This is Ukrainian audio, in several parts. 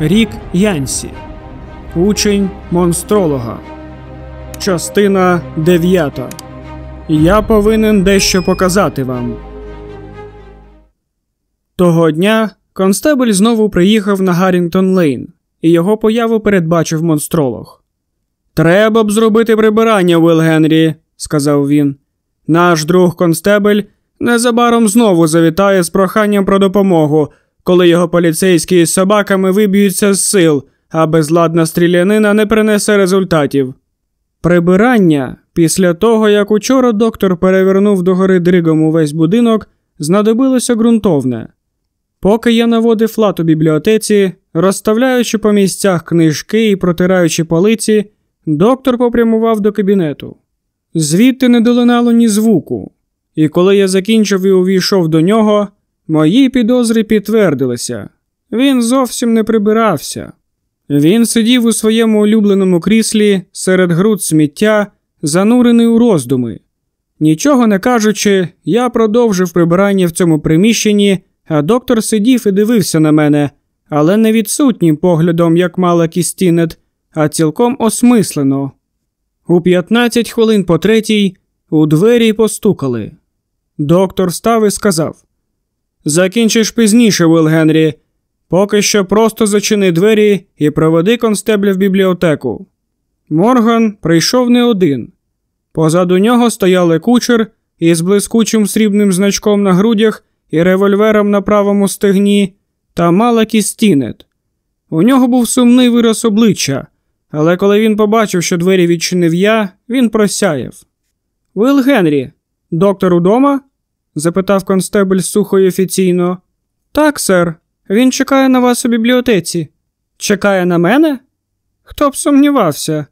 Рік Янсі, Учень монстролога. Частина 9. Я повинен дещо показати вам. Того дня констебель знову приїхав на Гаррінгтон Лейн, і його появу передбачив монстролог. Треба б зробити прибирання, Уилл Генрі, сказав він. Наш друг констебель незабаром знову завітає з проханням про допомогу, коли його поліцейські з собаками виб'ються з сил, а безладна стрілянина не принесе результатів. Прибирання після того, як учора доктор перевернув догори дригом увесь будинок, знадобилося ґрунтовне. Поки я наводив лад у бібліотеці, розставляючи по місцях книжки і протираючи полиці, доктор попрямував до кабінету. Звідти не долинало ні звуку, і коли я закінчив і увійшов до нього, мої підозри підтвердилися. Він зовсім не прибирався. Він сидів у своєму улюбленому кріслі серед груд сміття, занурений у роздуми. Нічого не кажучи, я продовжив прибирання в цьому приміщенні, а доктор сидів і дивився на мене, але не відсутнім поглядом, як мала Кістінет, а цілком осмислено. У 15 хвилин по третій у двері постукали. Доктор став і сказав: Закінчиш пізніше, Уилл Генрі. Поки що просто зачини двері і проведи констебля в бібліотеку. Морган прийшов не один. Позаду нього стояли кучер із блискучим срібним значком на грудях і револьвером на правому стегні, та Малакі Стінет. У нього був сумний вираз обличчя, але коли він побачив, що двері відчинив я, він просяяв. Вил Генрі, доктор удома? Запитав констебль сухо й офіційно. Так, сер. Він чекає на вас у бібліотеці. Чекає на мене? Хто б сумнівався?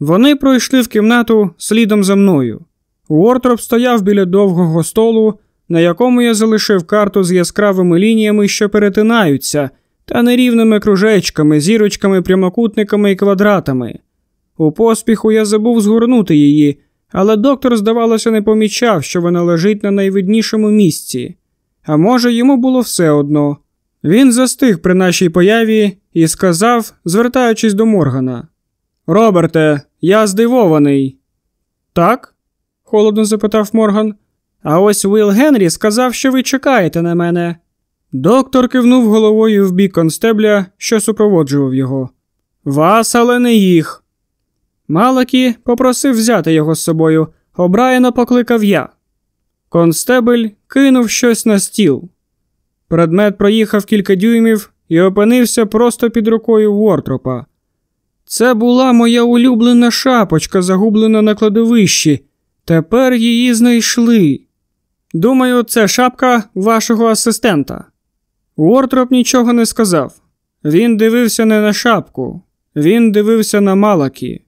Вони пройшли в кімнату слідом за мною. Уортроп стояв біля довгого столу, на якому я залишив карту з яскравими лініями, що перетинаються, та нерівними кружечками, зірочками, прямокутниками і квадратами. У поспіху я забув згорнути її, але доктор, здавалося, не помічав, що вона лежить на найвиднішому місці. А може, йому було все одно. Він застиг при нашій появі і сказав, звертаючись до Моргана: Роберте, я здивований. Так? холодно запитав Морган. А ось Уилл Генрі сказав, що ви чекаєте на мене. Доктор кивнув головою в бік констебля, що супроводжував його. Вас, але не їх. Малакі попросив взяти його з собою. Обраяно покликав я. Констебель кинув щось на стіл. Предмет проїхав кілька дюймів і опинився просто під рукою Уортропа. Це була моя улюблена шапочка, загублена на кладовищі. Тепер її знайшли. Думаю, це шапка вашого асистента. Уортроп нічого не сказав. Він дивився не на шапку, він дивився на Малакі.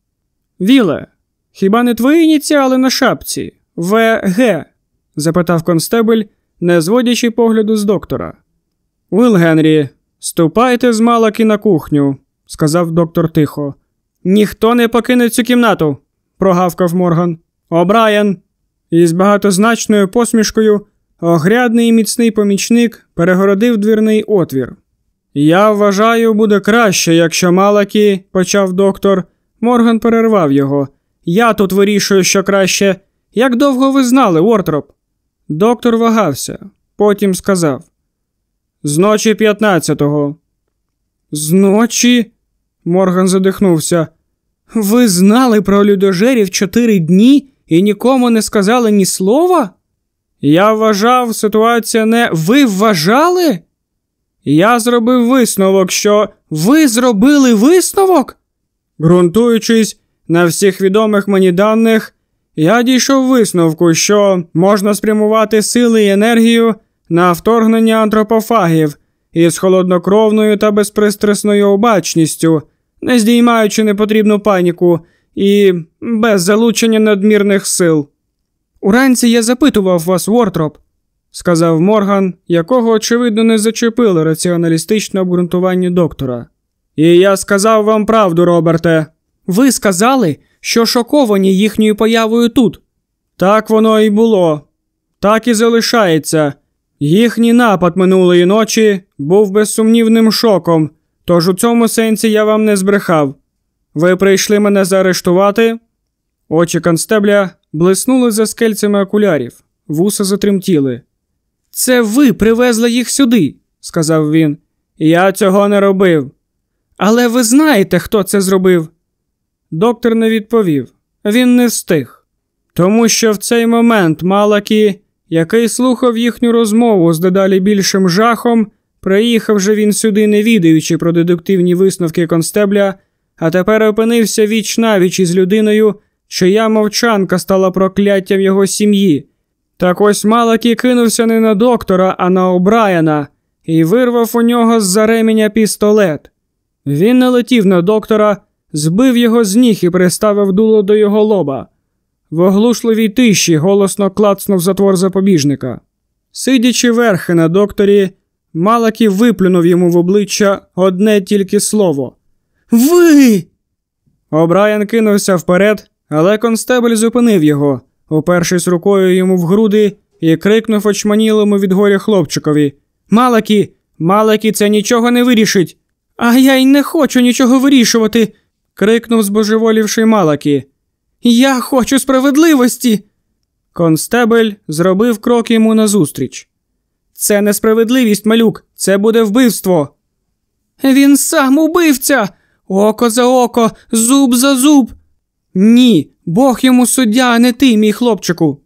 Віле, хіба не твої ініціали на шапці? ВГ? запитав констебель, не зводячи погляду з доктора. Уилл Генрі, ступайте з Малакі на кухню, сказав доктор тихо. Ніхто не покине цю кімнату, прогавкав Морган. О'Брайен!» Із багатозначною посмішкою огрядний і міцний помічник перегородив двірний отвір. Я вважаю, буде краще, якщо Малакі, почав доктор. Морган перервав його. Я тут вирішую, що краще. Як довго ви знали, Уортроп?» Доктор вагався, потім сказав: Зночі 15-го. Зночі. Морган задихнувся. Ви знали про людожерів чотири дні і нікому не сказали ні слова? Я вважав, ситуація не ви вважали? Я зробив висновок, що ви зробили висновок? Ґрунтуючись на всіх відомих мені даних, я дійшов висновку, що можна спрямувати сили і енергію на вторгнення антропофагів із холоднокровною та безпристрасною обачністю, не здіймаючи непотрібну паніку і без залучення надмірних сил. Уранці я запитував вас, Вортроп, сказав Морган, якого, очевидно, не зачепили раціоналістичне обґрунтування доктора. І я сказав вам правду, Роберте. Ви сказали, що шоковані їхньою появою тут. Так воно і було, так і залишається. Їхній напад минулої ночі був безсумнівним шоком, Тож у цьому сенсі я вам не збрехав. Ви прийшли мене заарештувати? Очі констебля блиснули за скельцями окулярів, вуса затремтіли. Це ви привезли їх сюди, сказав він. Я цього не робив. Але ви знаєте, хто це зробив? Доктор не відповів. Він не встиг. Тому що в цей момент Малакі, який слухав їхню розмову з дедалі більшим жахом, приїхав же він сюди, не відаючи про дедуктивні висновки констебля, а тепер опинився віч навіч із людиною, чия мовчанка стала прокляттям його сім'ї. Так ось Малакі кинувся не на доктора, а на Обраяна і вирвав у нього з за ременя пістолет. Він налетів на доктора, збив його з ніг і приставив дуло до його лоба. В оглушливій тиші голосно клацнув затвор запобіжника. Сидячи верхи на докторі, Малакі виплюнув йому в обличчя одне тільки слово. Ви. Обраян кинувся вперед, але констебель зупинив його, упершись рукою йому в груди і крикнув очманілому від горя хлопчикові Малакі, Малакі, це нічого не вирішить. А я й не хочу нічого вирішувати. крикнув збожеволівший Малакі. Я хочу справедливості. Констебель зробив крок йому назустріч. Це несправедливість, малюк, це буде вбивство. Він сам убивця. Око за око, зуб за зуб. Ні, Бог йому суддя, а не ти, мій хлопчику.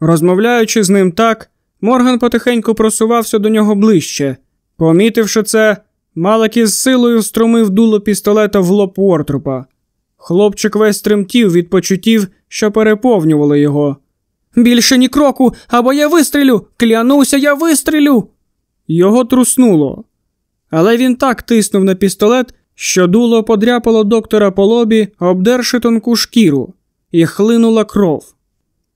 Розмовляючи з ним так, Морган потихеньку просувався до нього ближче. Помітивши це, Малакі з силою струмив дуло пістолета в лоб Уортрупа. Хлопчик весь тремтів від почуттів, що переповнювали його. Більше ні кроку, або я вистрілю! Клянуся, я вистрілю. Його труснуло. Але він так тиснув на пістолет, що дуло подряпало доктора по лобі, обдерши тонку шкіру, і хлинула кров.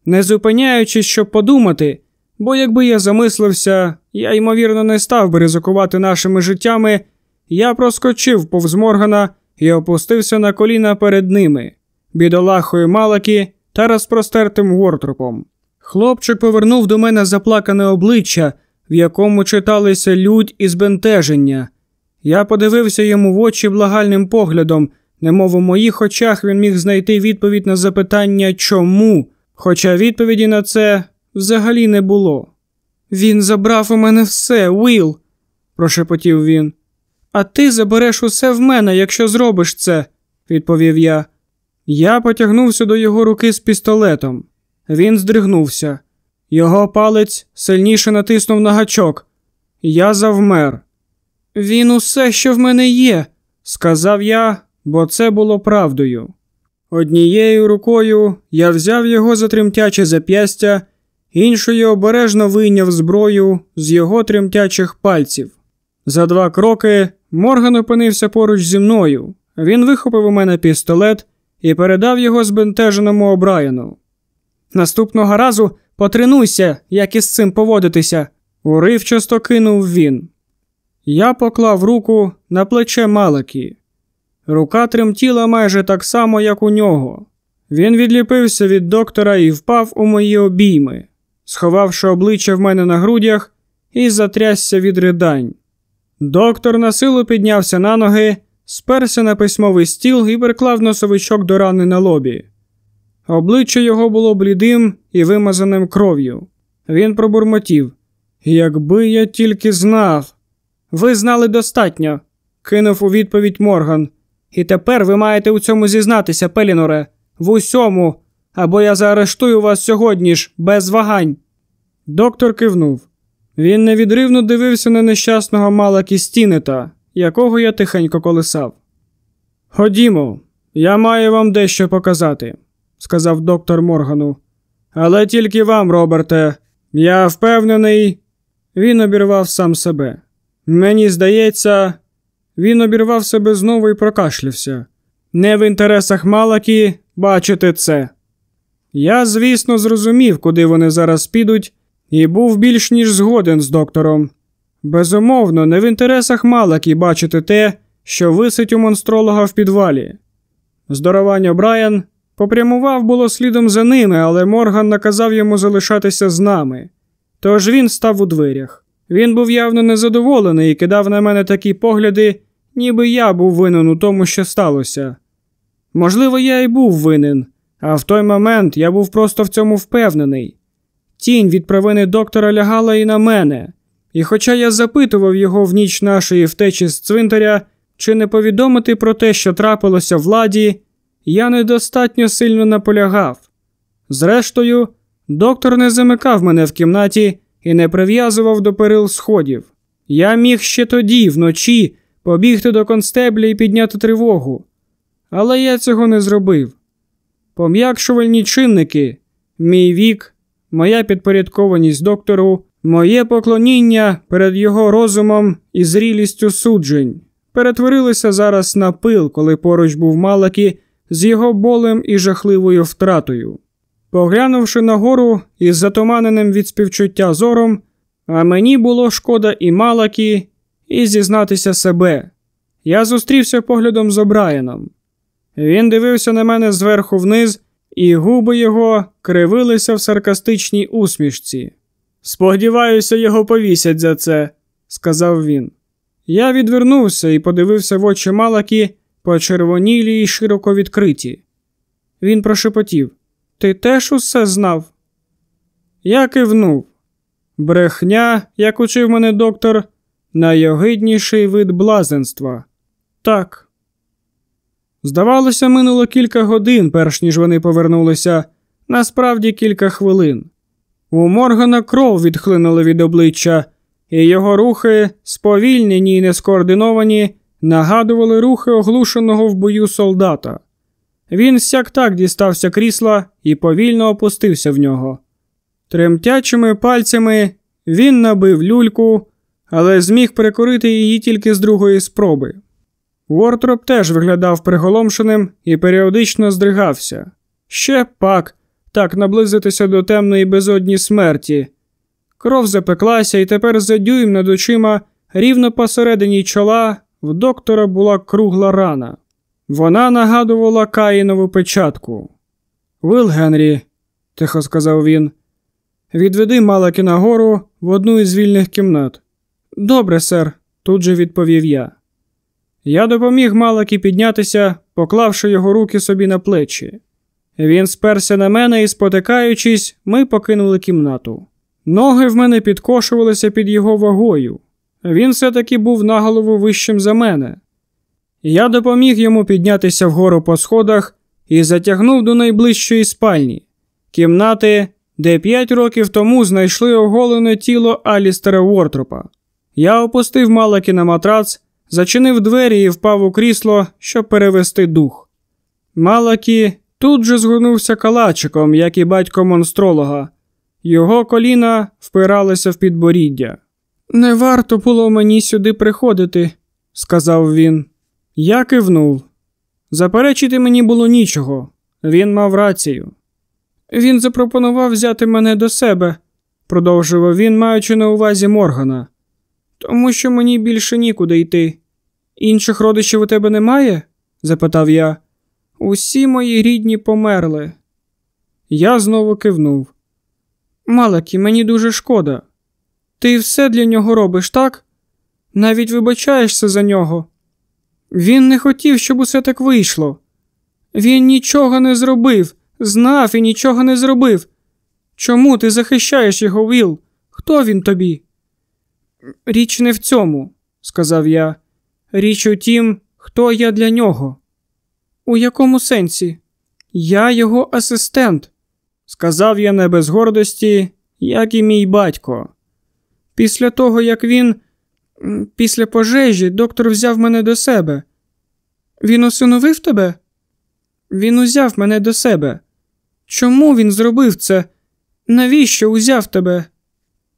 Не зупиняючись, щоб подумати, бо якби я замислився, я ймовірно не став би ризикувати нашими життями, я проскочив повз Моргана і опустився на коліна перед ними, бідолахою Малакі та розпростертим Вортропом. Хлопчик повернув до мене заплакане обличчя, в якому читалися лють і збентеження. Я подивився йому в очі благальним поглядом, немов у моїх очах він міг знайти відповідь на запитання чому, хоча відповіді на це взагалі не було. Він забрав у мене все, Уіл, прошепотів він. А ти забереш усе в мене, якщо зробиш це, відповів я. Я потягнувся до його руки з пістолетом. Він здригнувся. Його палець сильніше натиснув на гачок. Я завмер. Він усе, що в мене є, сказав я, бо це було правдою. Однією рукою я взяв його за тремтяче зап'ястя, іншою обережно вийняв зброю з його тремтячих пальців. За два кроки Морган опинився поруч зі мною. Він вихопив у мене пістолет і передав його збентеженому Обраяну. Наступного разу потренуйся, як із цим поводитися, уривчасто кинув він. Я поклав руку на плече Малакі. Рука тремтіла майже так само, як у нього. Він відліпився від доктора і впав у мої обійми, сховавши обличчя в мене на грудях і затрясся від ридань. Доктор на силу піднявся на ноги, сперся на письмовий стіл і приклав носовичок до рани на лобі. Обличчя його було блідим і вимазаним кров'ю. Він пробурмотів. Якби я тільки знав. Ви знали достатньо, кинув у відповідь Морган. І тепер ви маєте у цьому зізнатися, Пеліноре, в усьому, або я заарештую вас сьогодні ж, без вагань. Доктор кивнув. Він невідривно дивився на нещасного мала Кістінета, якого я тихенько колисав. Ходімо, я маю вам дещо показати, сказав доктор Моргану. Але тільки вам, Роберте, я впевнений, він обірвав сам себе. Мені здається, він обірвав себе знову і прокашлявся. Не в інтересах Малакі бачити це. Я, звісно, зрозумів, куди вони зараз підуть, і був більш ніж згоден з доктором. Безумовно, не в інтересах Малакі бачити те, що висить у монстролога в підвалі. Здоровання Брайан попрямував було слідом за ними, але Морган наказав йому залишатися з нами. Тож він став у дверях. Він був явно незадоволений і кидав на мене такі погляди, ніби я був винен у тому, що сталося. Можливо, я і був винен, а в той момент я був просто в цьому впевнений. Тінь від провини доктора лягала і на мене, і хоча я запитував його в ніч нашої втечі з цвинтаря, чи не повідомити про те, що трапилося владі, я недостатньо сильно наполягав. Зрештою, доктор не замикав мене в кімнаті і не прив'язував до перил сходів. Я міг ще тоді, вночі, побігти до констебля і підняти тривогу. Але я цього не зробив. Пом'якшувальні чинники, мій вік, моя підпорядкованість доктору, моє поклоніння перед його розумом і зрілістю суджень перетворилися зараз на пил, коли поруч був Малакі з його болем і жахливою втратою. Поглянувши нагору із затуманеним від співчуття зором, а мені було шкода і Малакі, і зізнатися себе. Я зустрівся поглядом з Обраєном. Він дивився на мене зверху вниз, і губи його кривилися в саркастичній усмішці. Сподіваюся, його повісять за це, сказав він. Я відвернувся і подивився в очі Малакі, почервонілі й широко відкриті. Він прошепотів Ти теж усе знав? Я кивнув. Брехня, як учив мене доктор, найогидніший вид блазенства. Так. Здавалося, минуло кілька годин, перш ніж вони повернулися, насправді кілька хвилин. У Моргана кров відхлинула від обличчя, і його рухи, сповільнені й нескоординовані, нагадували рухи оглушеного в бою солдата. Він сяк так дістався крісла і повільно опустився в нього. Тремтячими пальцями він набив люльку, але зміг прикурити її тільки з другої спроби. Уортроп теж виглядав приголомшеним і періодично здригався. Ще пак, так наблизитися до темної безодні смерті. Кров запеклася, і тепер за дюйм над очима, рівно посередині чола, в доктора була кругла рана. Вона нагадувала Каїнову печатку. Вил Генрі, тихо сказав він, відведи Малакі нагору в одну із вільних кімнат. Добре, сер, тут же відповів я. Я допоміг Малакі піднятися, поклавши його руки собі на плечі. Він сперся на мене і, спотикаючись, ми покинули кімнату. Ноги в мене підкошувалися під його вагою. Він все-таки був наголову вищим за мене. Я допоміг йому піднятися вгору по сходах і затягнув до найближчої спальні, кімнати, де п'ять років тому знайшли оголене тіло Алістера Уортропа. Я опустив Малакі на матрац, зачинив двері і впав у крісло, щоб перевести дух. Малакі тут же згорнувся калачиком, як і батько монстролога. Його коліна впиралися в підборіддя. Не варто було мені сюди приходити, сказав він. Я кивнув. Заперечити мені було нічого. Він мав рацію. Він запропонував взяти мене до себе, продовжував він, маючи на увазі Моргана, тому що мені більше нікуди йти. Інших родичів у тебе немає? запитав я. Усі мої рідні померли. Я знову кивнув. Малекі, мені дуже шкода. Ти все для нього робиш, так? Навіть вибачаєшся за нього. Він не хотів, щоб усе так вийшло. Він нічого не зробив, знав і нічого не зробив. Чому ти захищаєш його, Віл? Хто він тобі? Річ не в цьому, сказав я. Річ у тім, хто я для нього. У якому сенсі? Я його асистент, сказав я не без гордості, як і мій батько. Після того, як він, після пожежі, доктор взяв мене до себе. Він усиновив тебе? Він узяв мене до себе. Чому він зробив це? Навіщо узяв тебе?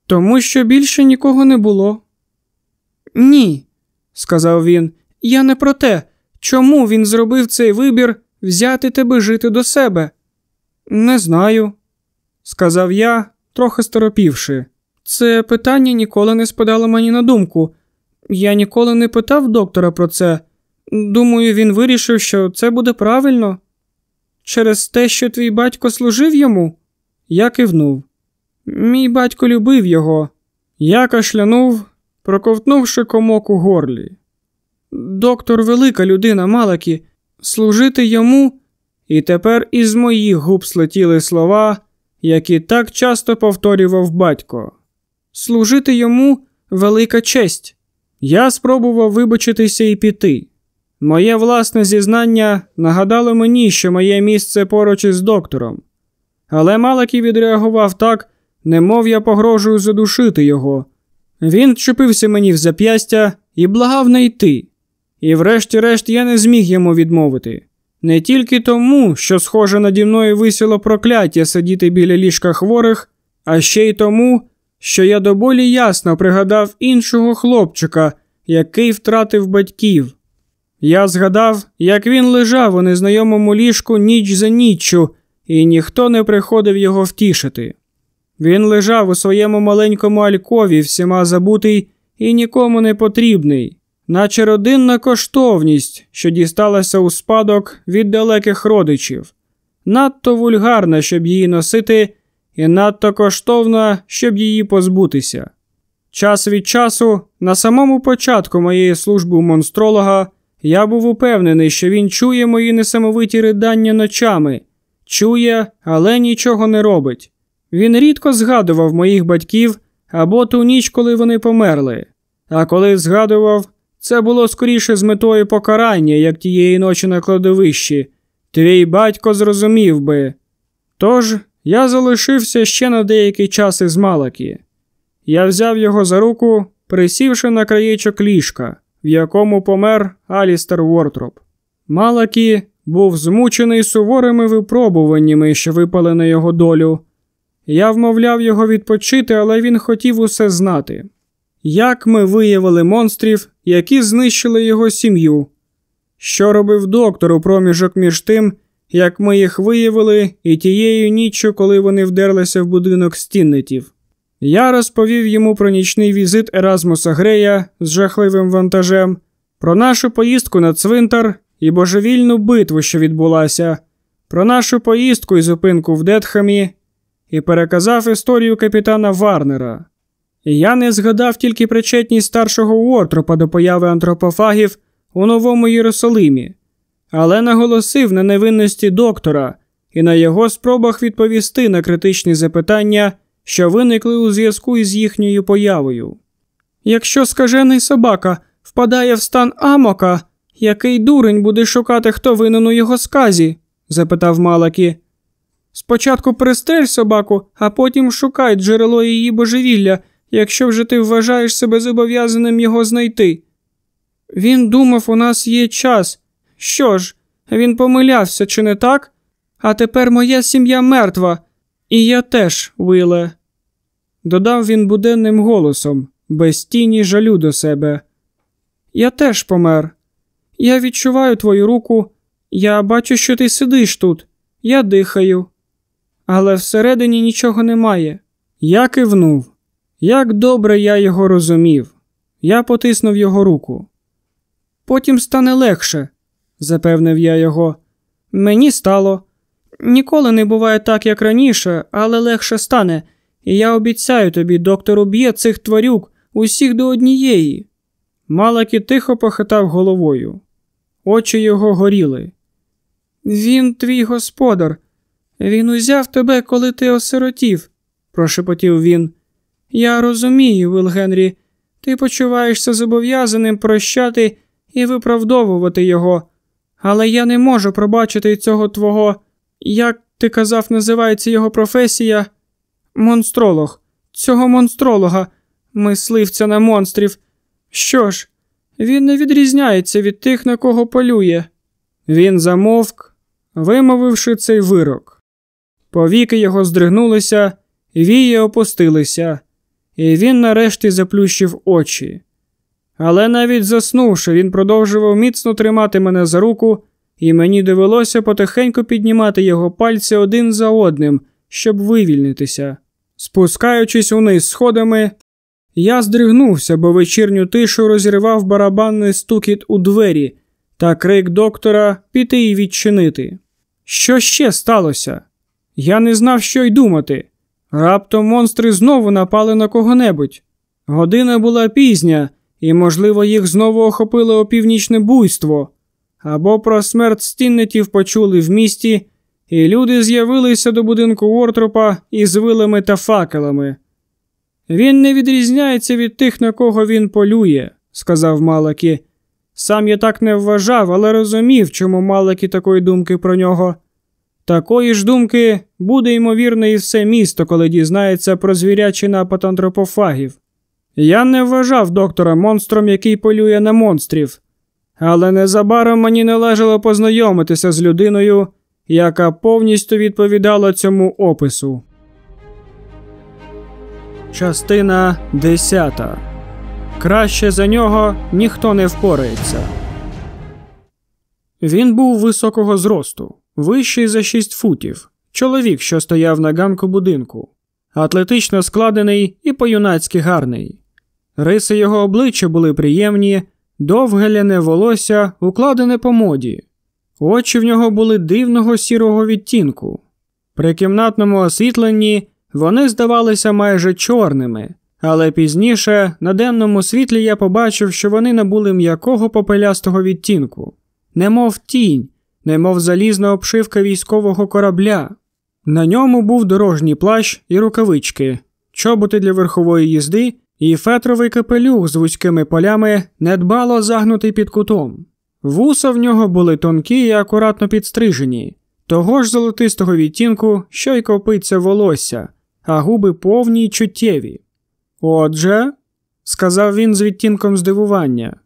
Тому що більше нікого не було. Ні, сказав він, я не про те. Чому він зробив цей вибір взяти тебе жити до себе? Не знаю, сказав я, трохи сторопівши. Це питання ніколи не спадало мені на думку. Я ніколи не питав доктора про це. Думаю, він вирішив, що це буде правильно. Через те, що твій батько служив йому? Я кивнув. Мій батько любив його. Я кашлянув, проковтнувши комок у горлі. Доктор велика людина, Малакі, служити йому. І тепер із моїх губ слетіли слова, які так часто повторював батько. Служити йому велика честь. Я спробував вибачитися і піти. Моє власне зізнання нагадало мені, що моє місце поруч із доктором. Але Малакі відреагував так, немов я погрожую задушити його. Він вчепився мені в зап'ястя і благав не йти. І врешті-решт я не зміг йому відмовити. Не тільки тому, що, схоже, наді мною висіло прокляття сидіти біля ліжка хворих, а ще й тому, що я доволі ясно пригадав іншого хлопчика, який втратив батьків. Я згадав, як він лежав у незнайомому ліжку ніч за ніччю, і ніхто не приходив його втішити. Він лежав у своєму маленькому алькові, всіма забутий і нікому не потрібний, наче родинна коштовність, що дісталася у спадок від далеких родичів, надто вульгарна, щоб її носити, і надто коштовна, щоб її позбутися. Час від часу, на самому початку моєї служби монстролога, я був упевнений, що він чує мої несамовиті ридання ночами, чує, але нічого не робить. Він рідко згадував моїх батьків або ту ніч, коли вони померли. А коли згадував, це було скоріше з метою покарання, як тієї ночі на кладовищі. Твій батько зрозумів би. Тож я залишився ще на деякий час із Малакі. Я взяв його за руку, присівши на краєчок ліжка, в якому помер Алістер Вортроп. Малакі був змучений суворими випробуваннями, що випали на його долю. Я вмовляв його відпочити, але він хотів усе знати. Як ми виявили монстрів, які знищили його сім'ю? Що робив доктор у проміжок між тим, як ми їх виявили, і тією ніччю, коли вони вдерлися в будинок стіннетів? Я розповів йому про нічний візит Еразмуса Грея з жахливим вантажем, про нашу поїздку на цвинтар і божевільну битву, що відбулася, про нашу поїздку і зупинку в Детхамі, і переказав історію капітана Варнера. Я не згадав тільки причетність старшого Уортропа до появи антропофагів у Новому Єрусалимі, але наголосив на невинності доктора і на його спробах відповісти на критичні запитання, що виникли у зв'язку із їхньою появою. Якщо скажений собака впадає в стан амока, який дурень буде шукати, хто винен у його сказі? запитав Малакі. Спочатку пристрель собаку, а потім шукай джерело її божевілля, якщо вже ти вважаєш себе зобов'язаним його знайти. Він думав, у нас є час. Що ж, він помилявся, чи не так? А тепер моя сім'я мертва, і я теж, Уиле. Додав він буденним голосом, без тіні жалю до себе. Я теж помер. Я відчуваю твою руку, я бачу, що ти сидиш тут, я дихаю. Але всередині нічого немає. Я кивнув. Як добре я його розумів. Я потиснув його руку. Потім стане легше, запевнив я його. Мені стало. Ніколи не буває так, як раніше, але легше стане, і я обіцяю тобі, доктор уб'є цих тварюк, усіх до однієї. Малакі тихо похитав головою. Очі його горіли. Він твій господар. Він узяв тебе, коли ти осиротів, прошепотів він. Я розумію, Вил Генрі, ти почуваєшся зобов'язаним прощати і виправдовувати його, але я не можу пробачити цього твого, як ти казав, називається його професія, монстролог, цього монстролога, мисливця на монстрів. Що ж, він не відрізняється від тих, на кого полює. Він замовк, вимовивши цей вирок. Повіки його здригнулися, вії опустилися і він нарешті заплющив очі. Але навіть заснувши, він продовжував міцно тримати мене за руку, і мені довелося потихеньку піднімати його пальці один за одним, щоб вивільнитися. Спускаючись униз сходами, я здригнувся, бо вечірню тишу розірвав барабанний стукіт у двері та крик доктора піти і відчинити. Що ще сталося? Я не знав, що й думати. Раптом монстри знову напали на кого-небудь. Година була пізня, і, можливо, їх знову охопило опівнічне буйство, або про смерть стіннетів почули в місті, і люди з'явилися до будинку Уортропа із вилами та факелами. Він не відрізняється від тих, на кого він полює, сказав Малакі. Сам я так не вважав, але розумів, чому Малакі такої думки про нього. Такої ж думки буде ймовірно і все місто, коли дізнається про звірячий напад антропофагів. Я не вважав доктора монстром, який полює на монстрів, але незабаром мені належало познайомитися з людиною, яка повністю відповідала цьому опису. Частина 10. Краще за нього ніхто не впорається. Він був високого зросту, вищий за 6 футів, чоловік, що стояв на ганку будинку, атлетично складений і по-юнацьки гарний. Риси його обличчя були приємні, довге ляне волосся, укладене по моді. Очі в нього були дивного сірого відтінку. При кімнатному освітленні вони здавалися майже чорними, але пізніше на денному світлі я побачив, що вони набули м'якого попелястого відтінку, немов тінь, немов залізна обшивка військового корабля. На ньому був дорожній плащ і рукавички, чоботи для верхової їзди і фетровий капелюх з вузькими полями недбало загнутий під кутом. Вуса в нього були тонкі і акуратно підстрижені, того ж золотистого відтінку, що й копиться волосся, а губи повні й чуттєві. Отже, сказав він з відтінком здивування.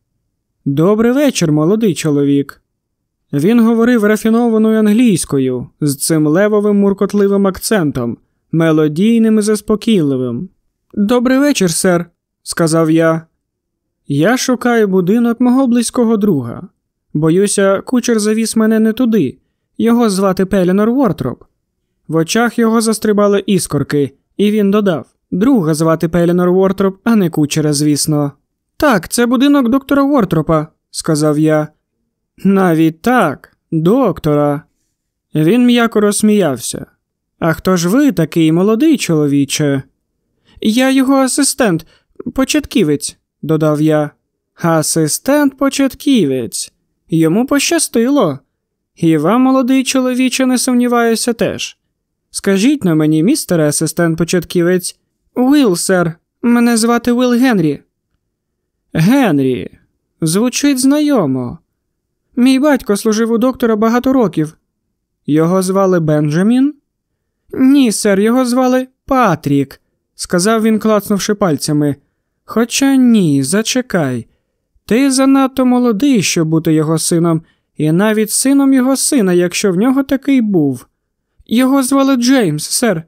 Добрий вечір, молодий чоловік. Він говорив рафінованою англійською з цим левовим муркотливим акцентом, мелодійним і заспокійливим. Добрий вечір, сер, сказав я. Я шукаю будинок мого близького друга. Боюся, кучер завіз мене не туди. Його звати Пелінор Вортроп. В очах його застрибали іскорки, і він додав друга звати Пелінор Вортроп, а не кучера, звісно. Так, це будинок доктора Вортропа, сказав я. Навіть так, доктора. Він м'яко розсміявся. А хто ж ви такий молодий чоловіче? Я його асистент, початківець, додав я. Асистент початківець. Йому пощастило. І вам, молодий чоловіче, не сумніваюся теж. Скажіть на мені, містер асистент початківець, Уилл, сер, мене звати Уилл Генрі. Генрі, звучить знайомо. Мій батько служив у доктора багато років. Його звали Бенджамін? Ні, сер, його звали Патрік, сказав він, клацнувши пальцями. Хоча ні, зачекай. Ти занадто молодий, щоб бути його сином, і навіть сином його сина, якщо в нього такий був. Його звали Джеймс, сер.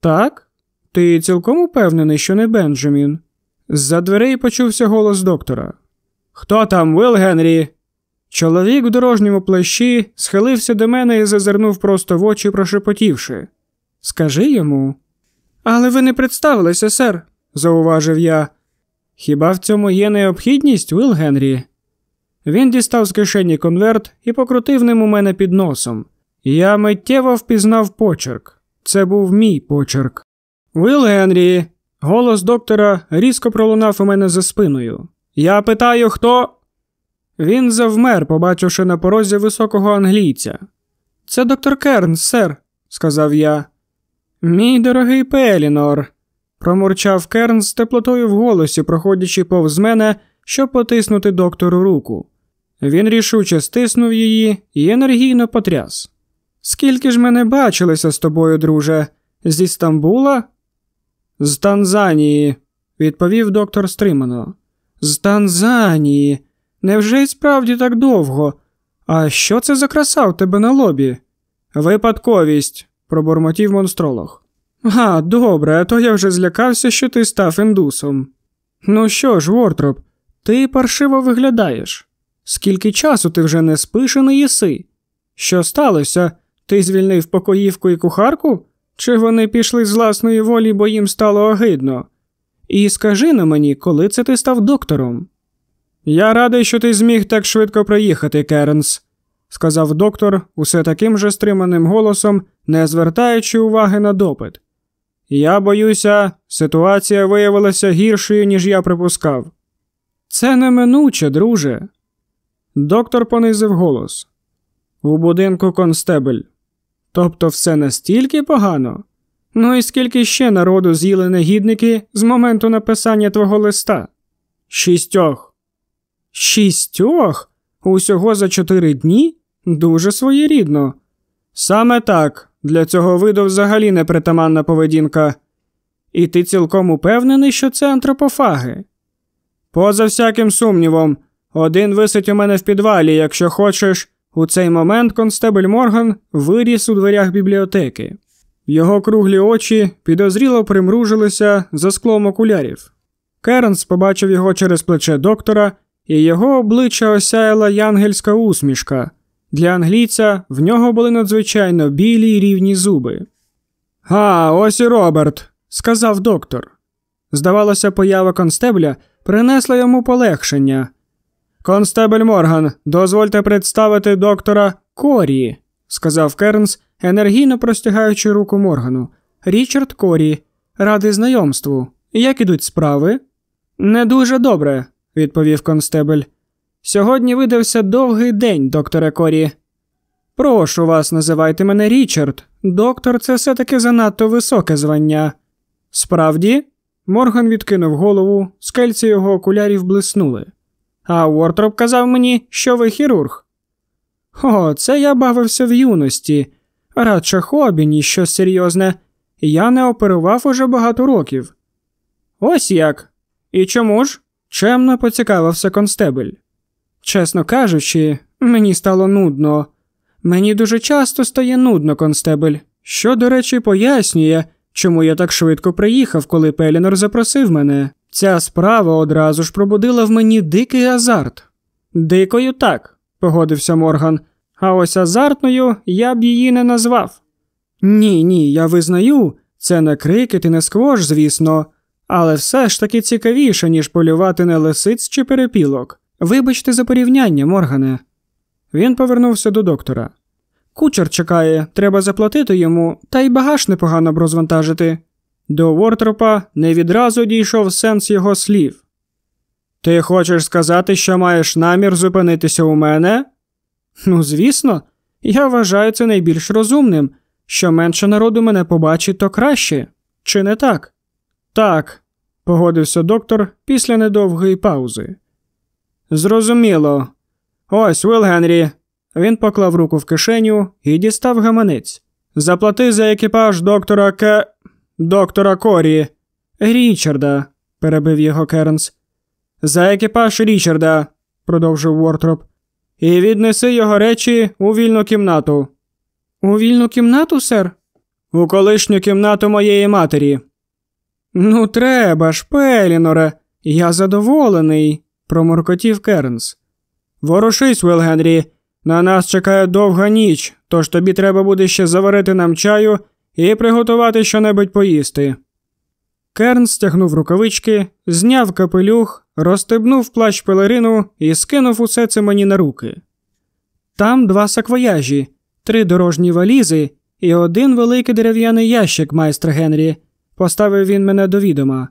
Так? Ти цілком упевнений, що не Бенджамін? З-за дверей почувся голос доктора. Хто там, Вил Генрі? Чоловік в дорожньому плащі схилився до мене і зазирнув просто в очі, прошепотівши. Скажи йому. Але ви не представилися, сер, зауважив я. Хіба в цьому є необхідність, Вил Генрі? Він дістав з кишені конверт і покрутив ним у мене під носом. Я миттєво впізнав почерк. Це був мій почерк. Вил Генрі. Голос доктора різко пролунав у мене за спиною. Я питаю, хто. Він завмер, побачивши на порозі високого англійця. Це доктор Кернс, сер, сказав я. Мій дорогий Пелінор, промурчав Керн з теплотою в голосі, проходячи повз мене, щоб потиснути доктору руку. Він рішуче стиснув її і енергійно потряс. Скільки ж мене бачилися з тобою, друже? Зі Стамбула? З Танзанії, відповів доктор стримано. З Танзанії. Невже й справді так довго? А що це за краса в тебе на лобі? Випадковість, пробурмотів монстролог. Га, добре, а то я вже злякався, що ти став індусом. Ну що ж, Вортроп, ти паршиво виглядаєш. Скільки часу ти вже не спиш і не їси? Що сталося? Ти звільнив покоївку і кухарку? Чи вони пішли з власної волі, бо їм стало огидно? І скажи на мені, коли це ти став доктором? Я радий, що ти зміг так швидко приїхати, Керенс, сказав доктор усе таким же стриманим голосом, не звертаючи уваги на допит. Я боюся, ситуація виявилася гіршою, ніж я припускав. Це неминуче, друже. Доктор понизив голос. У будинку констебель. Тобто все настільки погано? Ну і скільки ще народу з'їли негідники з моменту написання твого листа? Шістьох. Шістьох? Усього за чотири дні? Дуже своєрідно. Саме так, для цього виду взагалі непритаманна поведінка. І ти цілком упевнений, що це антропофаги? Поза всяким сумнівом, один висить у мене в підвалі, якщо хочеш. У цей момент констебель Морган виріс у дверях бібліотеки. Його круглі очі підозріло примружилися за склом окулярів. Кернс побачив його через плече доктора, і його обличчя осяяла янгельська усмішка. Для англійця в нього були надзвичайно білі й рівні зуби. А, ось і Роберт, сказав доктор. Здавалося, поява констебля принесла йому полегшення. Констебель Морган, дозвольте представити доктора Корі, сказав Кернс, енергійно простягаючи руку Моргану. Річард Корі, радий знайомству. Як ідуть справи? Не дуже добре, відповів констебель. Сьогодні видався довгий день, докторе Корі. Прошу вас, називайте мене Річард. Доктор, це все таки занадто високе звання. Справді, Морган відкинув голову, скельці його окулярів блиснули. А Уортроп казав мені, що ви хірург. О, це я бавився в юності. Радше хобі, ніж щось серйозне. Я не оперував уже багато років. Ось як. І чому ж? Чемно поцікавився констебель. Чесно кажучи, мені стало нудно. Мені дуже часто стає нудно, констебель, що, до речі, пояснює, чому я так швидко приїхав, коли Пелінор запросив мене. Ця справа одразу ж пробудила в мені дикий азарт. Дикою так, погодився Морган, а ось азартною я б її не назвав. Ні, ні, я визнаю, це не крикет і не сквош, звісно, але все ж таки цікавіше, ніж полювати на лисиць чи перепілок. Вибачте за порівняння, Моргане. Він повернувся до доктора. Кучер чекає, треба заплатити йому, та й багаж непогано б розвантажити. До Вортропа не відразу дійшов сенс його слів. Ти хочеш сказати, що маєш намір зупинитися у мене? Ну, звісно, я вважаю це найбільш розумним. Що менше народу мене побачить, то краще. Чи не так? Так, погодився доктор після недовгої паузи. Зрозуміло. Ось, Уилл Генрі. Він поклав руку в кишеню і дістав гаманець. Заплати за екіпаж доктора К. доктора Корі. Річарда, перебив його Кернс. За екіпаж Річарда, продовжив Вортроп. І віднеси його речі у вільну кімнату. У вільну кімнату, сер? У колишню кімнату моєї матері. Ну, треба ж, Пеліноре, я задоволений, проморкотів Кернс. Ворушись, Уилл Генрі, на нас чекає довга ніч, тож тобі треба буде ще заварити нам чаю і приготувати щонебудь поїсти. Керн стягнув рукавички, зняв капелюх, розстебнув плащ пелерину і скинув усе це мені на руки. Там два саквояжі, три дорожні валізи і один великий дерев'яний ящик, майстра Генрі. Поставив він мене до відома.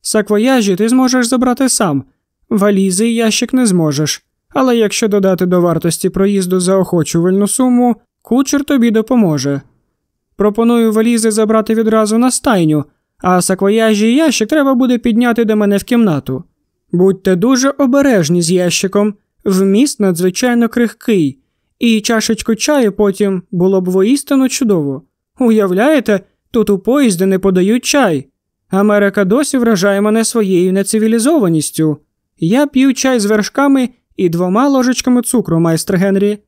Саквояжі ти зможеш забрати сам, валізи і ящик не зможеш, але якщо додати до вартості проїзду заохочувальну суму, кучер тобі допоможе. Пропоную валізи забрати відразу на стайню, а саквояжі і ящик треба буде підняти до мене в кімнату. Будьте дуже обережні з ящиком, вміст надзвичайно крихкий, і чашечку чаю потім було б воістину чудово. Уявляєте, тут у поїзді не подають чай. Америка досі вражає мене своєю нецивілізованістю. Я п'ю чай з вершками і двома ложечками цукру, майстер Генрі.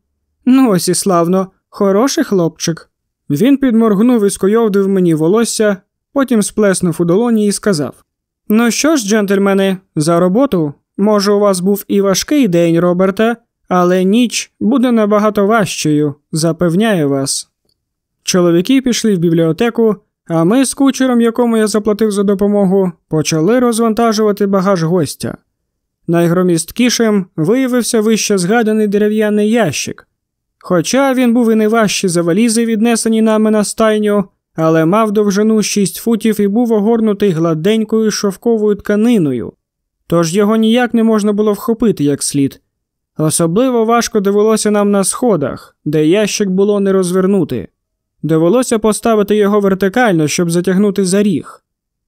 Ну ось і славно, хороший хлопчик. Він підморгнув і скойовдив мені волосся, потім сплеснув у долоні і сказав: Ну що ж, джентльмени, за роботу? Може, у вас був і важкий день, Роберта, але ніч буде набагато важчою, запевняю вас. Чоловіки пішли в бібліотеку, а ми з кучером, якому я заплатив за допомогу, почали розвантажувати багаж гостя. Найгромісткішим виявився вище згаданий дерев'яний ящик. Хоча він був і не важчий за валізи, віднесені нами на стайню, але мав довжину 6 футів і був огорнутий гладенькою шовковою тканиною. тож його ніяк не можна було вхопити як слід. Особливо важко довелося нам на сходах, де ящик було не розвернути. Довелося поставити його вертикально, щоб затягнути за ріг.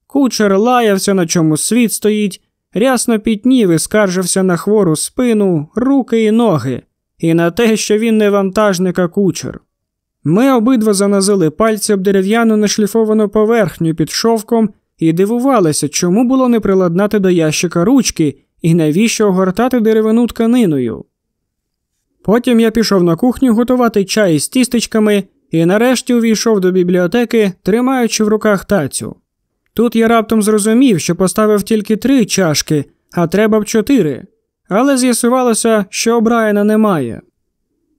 Кучер лаявся, на чому світ стоїть, рясно пітнів і скаржився на хвору спину, руки і ноги, і на те, що він не вантажник, а кучер. Ми обидва занозили пальці об дерев'яну нешліфовану поверхню під шовком і дивувалися, чому було не приладнати до ящика ручки і навіщо огортати деревину тканиною. Потім я пішов на кухню готувати чай з тістечками і нарешті увійшов до бібліотеки, тримаючи в руках тацю. Тут я раптом зрозумів, що поставив тільки три чашки, а треба б чотири, але з'ясувалося, що Брайана немає.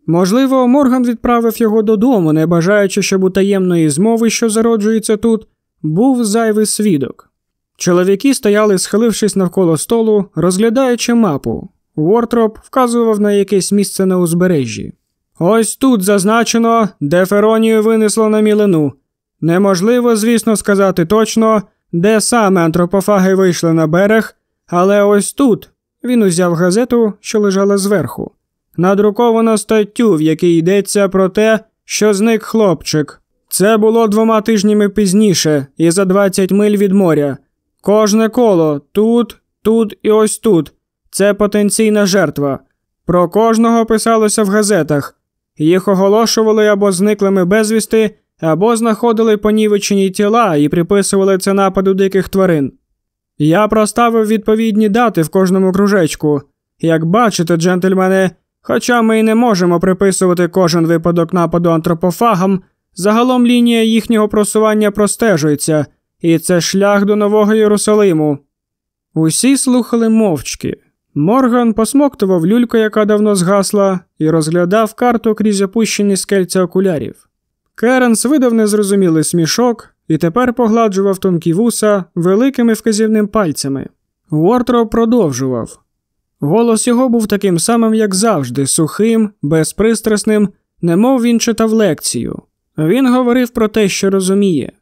Можливо, Морган відправив його додому, не бажаючи, щоб у таємної змови, що зароджується тут, був зайвий свідок. Чоловіки стояли, схилившись навколо столу, розглядаючи мапу. Уортроп вказував на якесь місце на узбережжі. Ось тут зазначено, де Феронію винесло на мілину. Неможливо, звісно, сказати точно, де саме антропофаги вийшли на берег, але ось тут він узяв газету, що лежала зверху. Надруковано статтю, в якій йдеться про те, що зник хлопчик. Це було двома тижнями пізніше, і за 20 миль від моря. Кожне коло тут, тут і ось тут. Це потенційна жертва. Про кожного писалося в газетах. Їх оголошували або зниклими безвісти, або знаходили понівечені тіла і приписували це нападу диких тварин. Я проставив відповідні дати в кожному кружечку. Як бачите, джентльмени, хоча ми й не можемо приписувати кожен випадок нападу антропофагам, загалом лінія їхнього просування простежується, і це шлях до Нового Єрусалиму. Усі слухали мовчки. Морган посмоктував люльку, яка давно згасла, і розглядав карту крізь опущені скельця окулярів. Керенс видав незрозумілий смішок і тепер погладжував тонкі вуса великими вказівним пальцями. Уортро продовжував. Голос його був таким самим, як завжди, сухим, безпристрасним, немов він читав лекцію. Він говорив про те, що розуміє.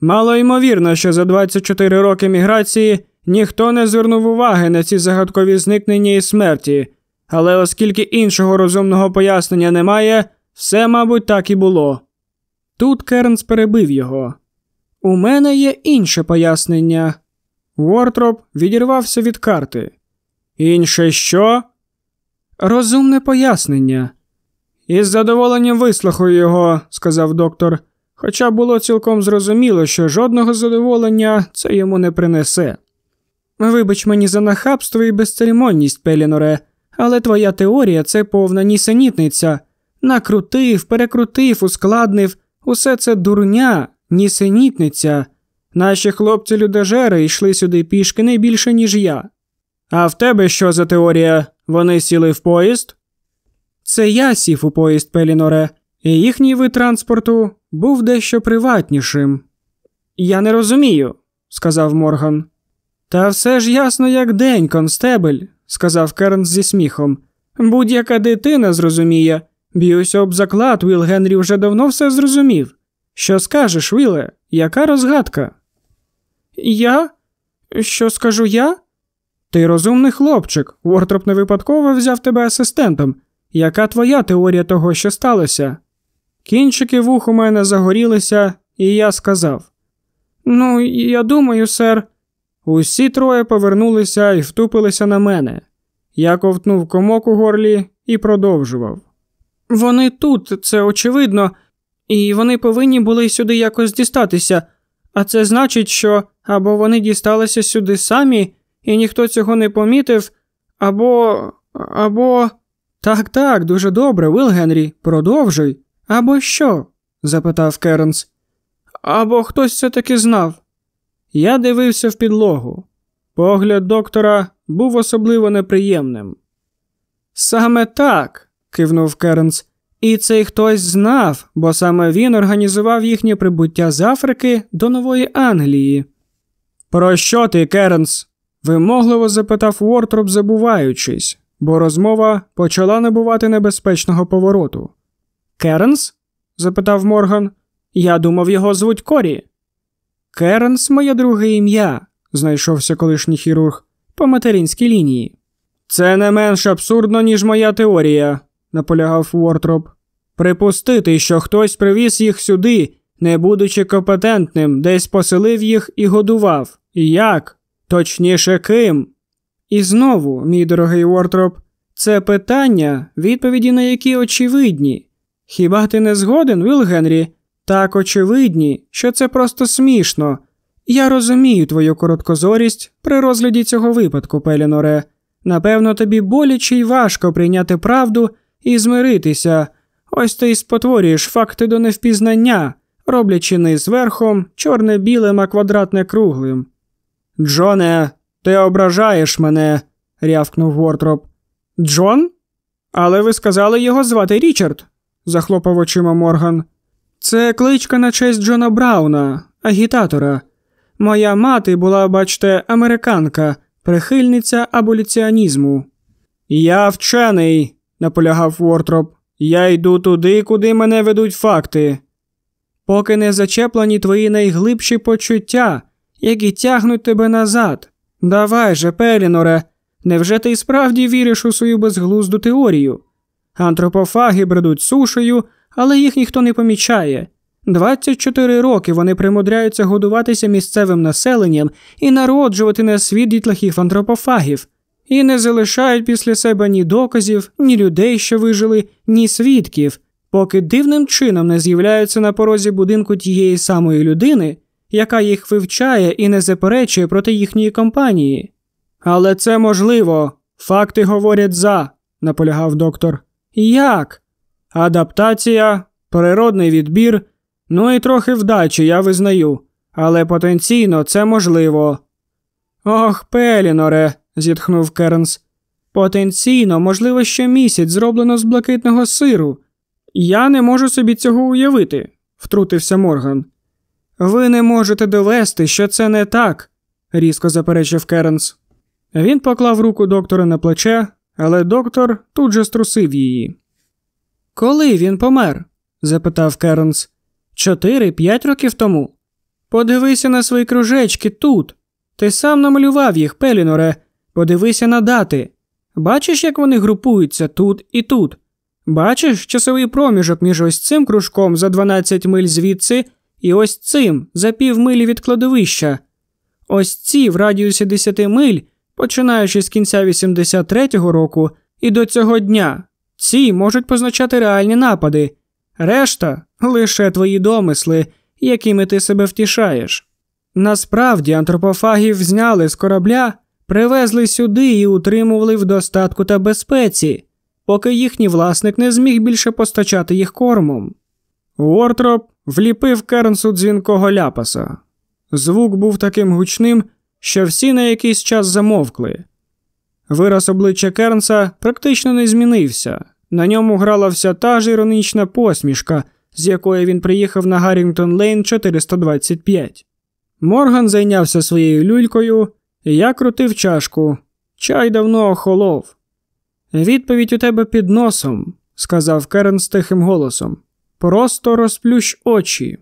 Мало ймовірно, що за 24 роки міграції ніхто не звернув уваги на ці загадкові зникнення і смерті, але оскільки іншого розумного пояснення немає, все, мабуть, так і було. Тут Кернс перебив його. У мене є інше пояснення. Уортроп відірвався від карти. Інше що? Розумне пояснення. Із задоволенням вислухаю його, сказав доктор, хоча було цілком зрозуміло, що жодного задоволення це йому не принесе. Вибач мені за нахабство і безцеремонність, Пеліноре, але твоя теорія це повна нісенітниця. Накрутив, перекрутив, ускладнив, усе це дурня, нісенітниця. Наші хлопці людожери йшли сюди пішки не більше, ніж я. А в тебе що за теорія? Вони сіли в поїзд? Це я сів у поїзд Пеліноре, і їхній вид транспорту був дещо приватнішим. Я не розумію, сказав Морган. Та все ж ясно, як день, констебель, сказав Кернс зі сміхом. Будь-яка дитина зрозуміє. Б'юся об заклад, Віл Генрі вже давно все зрозумів. Що скажеш, Віле, яка розгадка? Я? Що скажу я? Ти розумний хлопчик. Уортроп не випадково взяв тебе асистентом. Яка твоя теорія того, що сталося? Кінчики вух у мене загорілися, і я сказав: Ну, я думаю, сер. Усі троє повернулися і втупилися на мене. Я ковтнув комок у горлі і продовжував. Вони тут, це очевидно, і вони повинні були сюди якось дістатися, а це значить, що або вони дісталися сюди самі, і ніхто цього не помітив, або. або. Так, так, дуже добре, Вил Генрі, продовжуй. Або що? запитав Кернс. Або хтось все таки знав. Я дивився в підлогу. Погляд доктора був особливо неприємним. Саме так, кивнув Кернс, і цей хтось знав, бо саме він організував їхнє прибуття з Африки до Нової Англії. Про що ти, Кернс? вимогливо запитав Уортроп, забуваючись, бо розмова почала набувати небезпечного повороту. Кернс? запитав Морган. Я думав, його звуть Корі. Кернс моє друге ім'я, знайшовся колишній хірург. по материнській лінії. Це не менш абсурдно, ніж моя теорія, наполягав Уортроп. Припустити, що хтось привіз їх сюди, не будучи компетентним, десь поселив їх і годував. Як? Точніше, ким? І знову, мій дорогий Уортроп, це питання, відповіді на які очевидні. Хіба ти не згоден, Віл Генрі? Так очевидні, що це просто смішно. Я розумію твою короткозорість при розгляді цього випадку, Пеліноре. Напевно, тобі боляче й важко прийняти правду і змиритися. Ось ти й спотворюєш факти до невпізнання, роблячи низ верхом чорне білим, а квадратне круглим. Джоне, ти ображаєш мене, рявкнув Вортроп. Джон? Але ви сказали його звати Річард, захлопав очима Морган. Це кличка на честь Джона Брауна, агітатора. Моя мати була, бачте, американка, прихильниця аболіціонізму. Я вчений, наполягав Вортроп. Я йду туди, куди мене ведуть факти. Поки не зачеплені твої найглибші почуття, які тягнуть тебе назад. Давай же, Пеліноре, невже ти справді віриш у свою безглузду теорію? Антропофаги бредуть сушею, але їх ніхто не помічає. 24 роки вони примудряються годуватися місцевим населенням і народжувати на світ дітлахів антропофагів, і не залишають після себе ні доказів, ні людей, що вижили, ні свідків, поки дивним чином не з'являються на порозі будинку тієї самої людини, яка їх вивчає і не заперечує проти їхньої компанії. Але це можливо, факти говорять за, наполягав доктор. Як? Адаптація, природний відбір, ну і трохи вдачі, я визнаю, але потенційно це можливо. Ох, Пеліноре, зітхнув Кернс. Потенційно, можливо, ще місяць зроблено з блакитного сиру. Я не можу собі цього уявити, втрутився Морган. Ви не можете довести, що це не так, різко заперечив Кернс. Він поклав руку доктора на плече, але доктор тут же струсив її. Коли він помер? запитав Кернс. Чотири-п'ять років тому. Подивися на свої кружечки тут. Ти сам намалював їх, Пеліноре. Подивися на дати. Бачиш, як вони групуються тут і тут. Бачиш часовий проміжок між ось цим кружком за 12 миль звідси і ось цим за півмилі від кладовища. Ось ці в радіусі 10 миль, починаючи з кінця 83-го року і до цього дня, ці можуть позначати реальні напади, решта лише твої домисли, якими ти себе втішаєш. Насправді антропофагів зняли з корабля, привезли сюди і утримували в достатку та безпеці, поки їхній власник не зміг більше постачати їх кормом. Уортроп вліпив Кернсу дзвінкого ляпаса. Звук був таким гучним, що всі на якийсь час замовкли. Вираз обличчя Кернса практично не змінився. На ньому грала вся та ж іронічна посмішка, з якої він приїхав на Гаррінгтон Лейн 425. Морган зайнявся своєю люлькою, і я крутив чашку. Чай давно охолов. Відповідь у тебе під носом, сказав Кернс тихим голосом. Просто розплющ очі.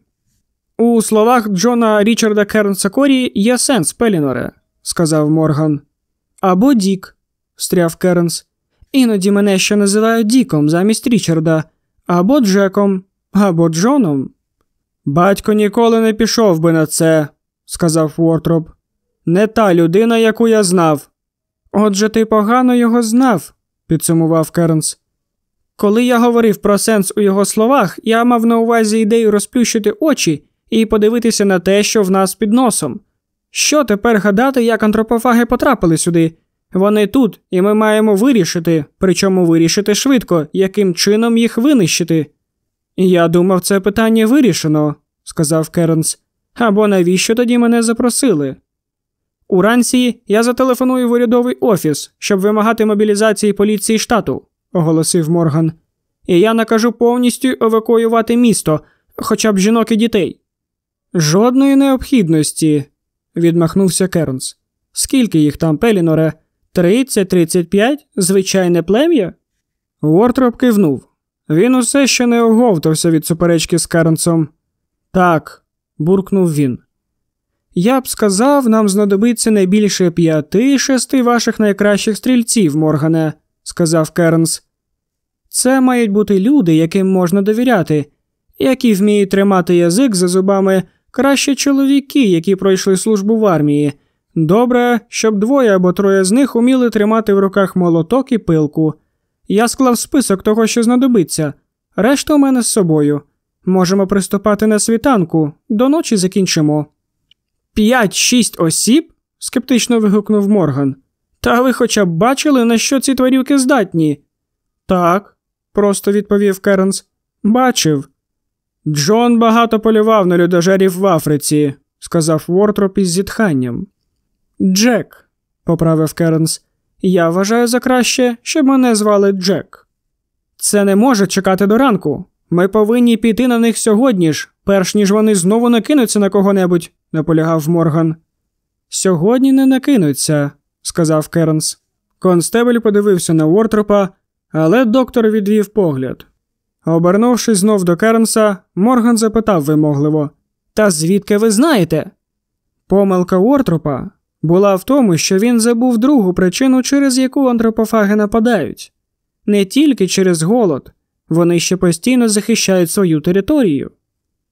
У словах Джона Річарда Кернса Корі є сенс, Пеліноре, сказав Морган. Або Дік, встряв Кернс. Іноді мене ще називають Діком замість Річарда, або Джеком, або Джоном. Батько ніколи не пішов би на це, сказав Уортроп. Не та людина, яку я знав. Отже, ти погано його знав, підсумував Кернс. Коли я говорив про сенс у його словах, я мав на увазі ідею розплющити очі і подивитися на те, що в нас під носом. Що тепер гадати, як антропофаги потрапили сюди? Вони тут, і ми маємо вирішити, причому вирішити швидко, яким чином їх винищити. Я думав, це питання вирішено, сказав Кернс. Або навіщо тоді мене запросили? Уранці я зателефоную в урядовий офіс, щоб вимагати мобілізації поліції штату, оголосив Морган. І я накажу повністю евакуювати місто, хоча б жінок і дітей. Жодної необхідності, відмахнувся Кернс. Скільки їх там, Пеліноре? Тридцять, тридцять п'ять? Звичайне плем'я? Уортроп кивнув. Він усе ще не оговтався від суперечки з Кернсом. Так, буркнув він. Я б сказав, нам знадобиться не більше п'яти шести ваших найкращих стрільців, Моргане, сказав Кернс. Це мають бути люди, яким можна довіряти, які вміють тримати язик за зубами краще чоловіки, які пройшли службу в армії. Добре, щоб двоє або троє з них уміли тримати в руках молоток і пилку. Я склав список того, що знадобиться. Решта у мене з собою. Можемо приступати на світанку, до ночі закінчимо. П'ять шість осіб? скептично вигукнув Морган. Та ви хоча б бачили, на що ці тварюки здатні? Так, просто відповів Кернс. Бачив. Джон багато полював на людожерів в Африці, сказав Вортроп із зітханням. Джек, поправив Кернс. Я вважаю за краще, щоб мене звали Джек. Це не може чекати до ранку. Ми повинні піти на них сьогодні ж, перш ніж вони знову накинуться на кого-небудь, наполягав Морган. Сьогодні не накинуться, сказав Кернс. Констебель подивився на Вортропа, але доктор відвів погляд. Обернувшись знов до Кернса, Морган запитав вимогливо: Та звідки ви знаєте? Помилка Уортропа була в тому, що він забув другу причину, через яку антропофаги нападають. Не тільки через голод, вони ще постійно захищають свою територію.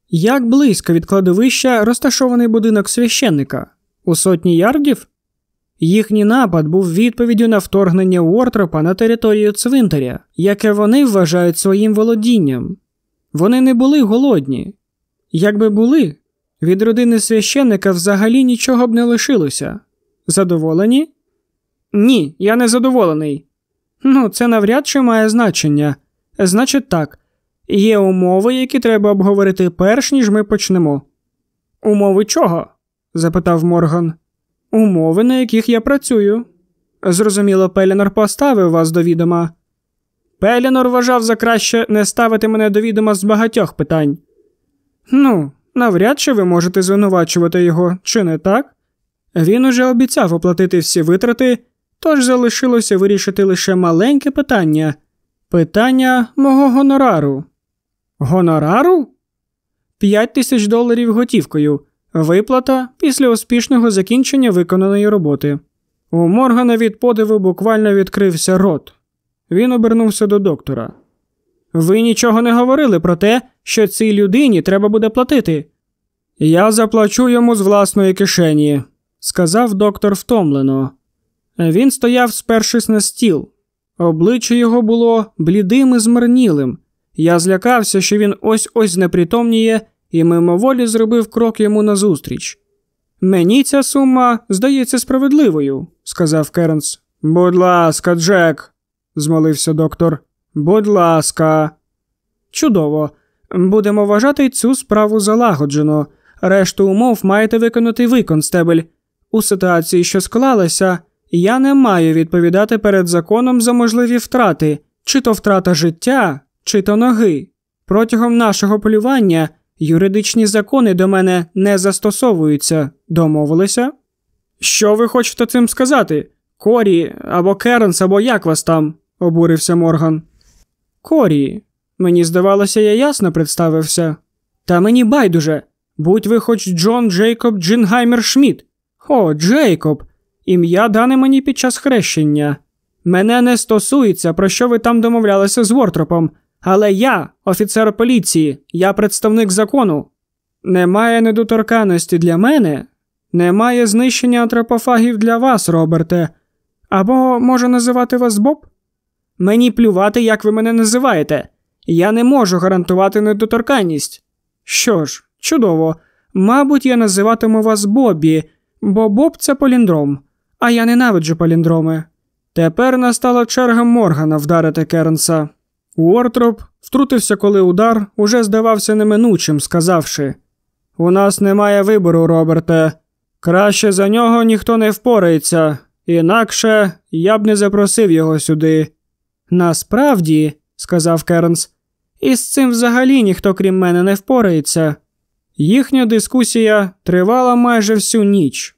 Як близько від кладовища розташований будинок священника? У сотні ярдів? Їхній напад був відповіддю на вторгнення Уортропа на територію цвинтаря, яке вони вважають своїм володінням. Вони не були голодні. Якби були, від родини священника взагалі нічого б не лишилося. Задоволені? Ні, я не задоволений. Ну, це навряд чи має значення. Значить, так, є умови, які треба обговорити перш ніж ми почнемо. Умови чого? запитав Морган. Умови, на яких я працюю. Зрозуміло, Пелінор поставив вас до відома. Пелінор вважав за краще не ставити мене до відома з багатьох питань. Ну, навряд чи ви можете звинувачувати його, чи не так? Він уже обіцяв оплатити всі витрати, тож залишилося вирішити лише маленьке питання питання мого гонорару. Гонорару? П'ять тисяч доларів готівкою. Виплата після успішного закінчення виконаної роботи. У Моргана від подиву буквально відкрився рот. Він обернувся до доктора. Ви нічого не говорили про те, що цій людині треба буде платити. Я заплачу йому з власної кишені, сказав доктор втомлено. Він стояв, спершись на стіл. Обличчя його було блідим і змарнілим. Я злякався, що він ось ось знепритомніє і мимоволі зробив крок йому назустріч. Мені ця сума здається справедливою, сказав Кернс. Будь ласка, Джек, змолився доктор. Будь ласка. Чудово. Будемо вважати цю справу залагоджено. Решту умов маєте виконати ви, констебель. У ситуації, що склалася, я не маю відповідати перед законом за можливі втрати, чи то втрата життя, чи то ноги. Протягом нашого полювання юридичні закони до мене не застосовуються, домовилися? Що ви хочете цим сказати? Корі або Кернс, або як вас там? обурився Морган. Корі, мені здавалося, я ясно представився. Та мені байдуже. Будь ви хоч Джон Джейкоб Джингаймер Шмідт. О, Джейкоб, ім'я дане мені під час хрещення. Мене не стосується, про що ви там домовлялися з Вортропом, але я, офіцер поліції, я представник закону. Немає недоторканості для мене, немає знищення антропофагів для вас, Роберте. Або може називати вас Боб? Мені плювати, як ви мене називаєте. Я не можу гарантувати недоторканність. Що ж, чудово, мабуть, я називатиму вас Бобі, бо Боб це поліндром, а я ненавиджу поліндроми. Тепер настала черга Моргана вдарити Кернса. Уортроп втрутився, коли удар уже здавався неминучим, сказавши: У нас немає вибору, Роберте. Краще за нього ніхто не впорається, інакше я б не запросив його сюди. Насправді, сказав Кернс, із цим взагалі ніхто крім мене не впорається. Їхня дискусія тривала майже всю ніч.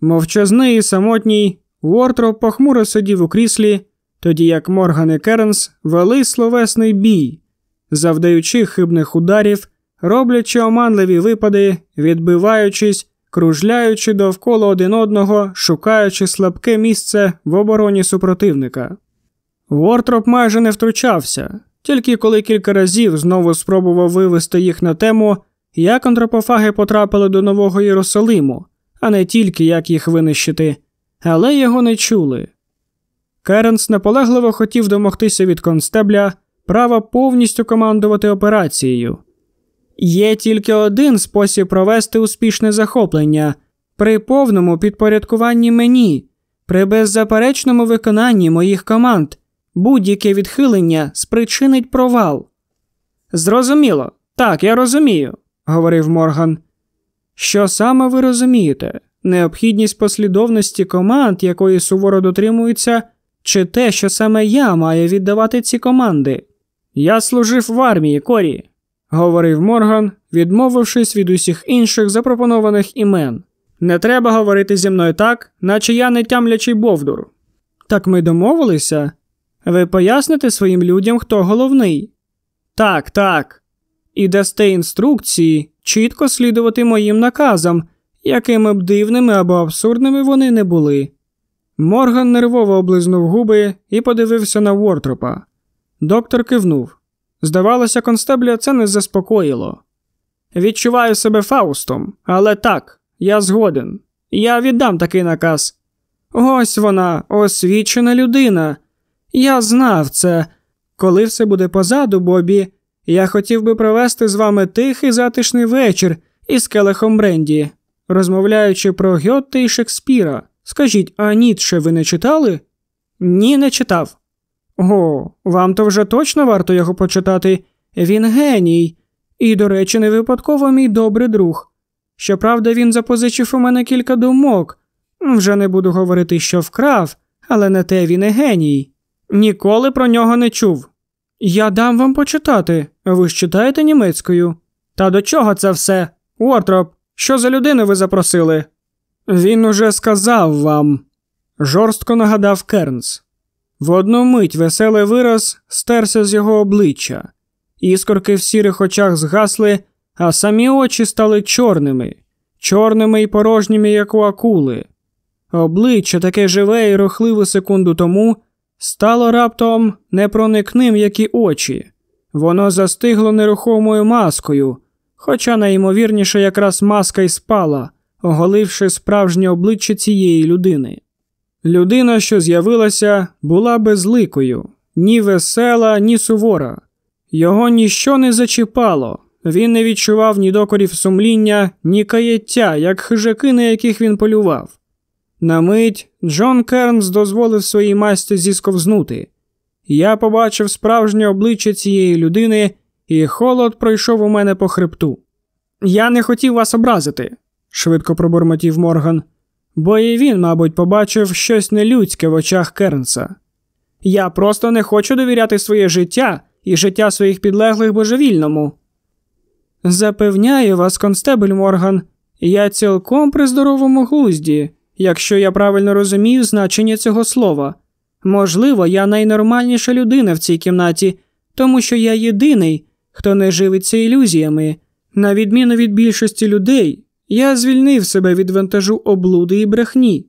Мовчазний і самотній, Уортроп похмуро сидів у кріслі, тоді як Морган і Кернс вели словесний бій, завдаючи хибних ударів, роблячи оманливі випади, відбиваючись, кружляючи довкола один одного, шукаючи слабке місце в обороні супротивника. Вортроп майже не втручався, тільки коли кілька разів знову спробував вивести їх на тему, як антропофаги потрапили до Нового Єрусалиму, а не тільки як їх винищити, але його не чули. Керенс наполегливо хотів домогтися від констебля права повністю командувати операцією. Є тільки один спосіб провести успішне захоплення при повному підпорядкуванні мені, при беззаперечному виконанні моїх команд, будь-яке відхилення спричинить провал. Зрозуміло, так, я розумію, говорив Морган. Що саме ви розумієте? Необхідність послідовності команд, якої суворо дотримуються, чи те, що саме я маю віддавати ці команди? Я служив в армії, Корі, говорив Морган, відмовившись від усіх інших запропонованих імен. Не треба говорити зі мною так, наче я не тямлячий Бовдур. Так ми домовилися? Ви поясните своїм людям, хто головний? Так, так. І дасте інструкції чітко слідувати моїм наказам, якими б дивними або абсурдними вони не були. Морган нервово облизнув губи і подивився на Вортропа. Доктор кивнув. Здавалося, констебля це не заспокоїло. Відчуваю себе Фаустом, але так, я згоден. Я віддам такий наказ. Ось вона, освічена людина. Я знав це. Коли все буде позаду, Бобі, я хотів би провести з вами тихий затишний вечір із келихом Бренді, розмовляючи про Гьотте і Шекспіра. Скажіть, а Ніцше ви не читали? Ні, не читав. О, вам то вже точно варто його почитати. Він геній. І, до речі, не випадково мій добрий друг. Щоправда, він запозичив у мене кілька думок. Вже не буду говорити, що вкрав, але не те він і геній. Ніколи про нього не чув. Я дам вам почитати. Ви ж читаєте німецькою? Та до чого це все? Уортроп, що за людину ви запросили? Він уже сказав вам, жорстко нагадав Кернс. В одну мить веселий вираз стерся з його обличчя, іскорки в сірих очах згасли, а самі очі стали чорними, чорними і порожніми, як у акули. Обличчя таке живе і рухливе секунду тому стало раптом непроникним, як і очі. Воно застигло нерухомою маскою, хоча найімовірніше якраз маска й спала, оголивши справжнє обличчя цієї людини. Людина, що з'явилася, була безликою, ні весела, ні сувора. Його ніщо не зачіпало, він не відчував ні докорів сумління, ні каяття, як хижаки, на яких він полював. На мить Джон Кернс дозволив своїй масті зісковзнути. Я побачив справжнє обличчя цієї людини, і холод пройшов у мене по хребту. Я не хотів вас образити, швидко пробурмотів Морган бо і він, мабуть, побачив щось нелюдське в очах Кернса. Я просто не хочу довіряти своє життя і життя своїх підлеглих божевільному. Запевняю вас, констебель Морган, я цілком при здоровому глузді, якщо я правильно розумію значення цього слова. Можливо, я найнормальніша людина в цій кімнаті, тому що я єдиний, хто не живиться ілюзіями, на відміну від більшості людей, я звільнив себе від вантажу облуди і брехні.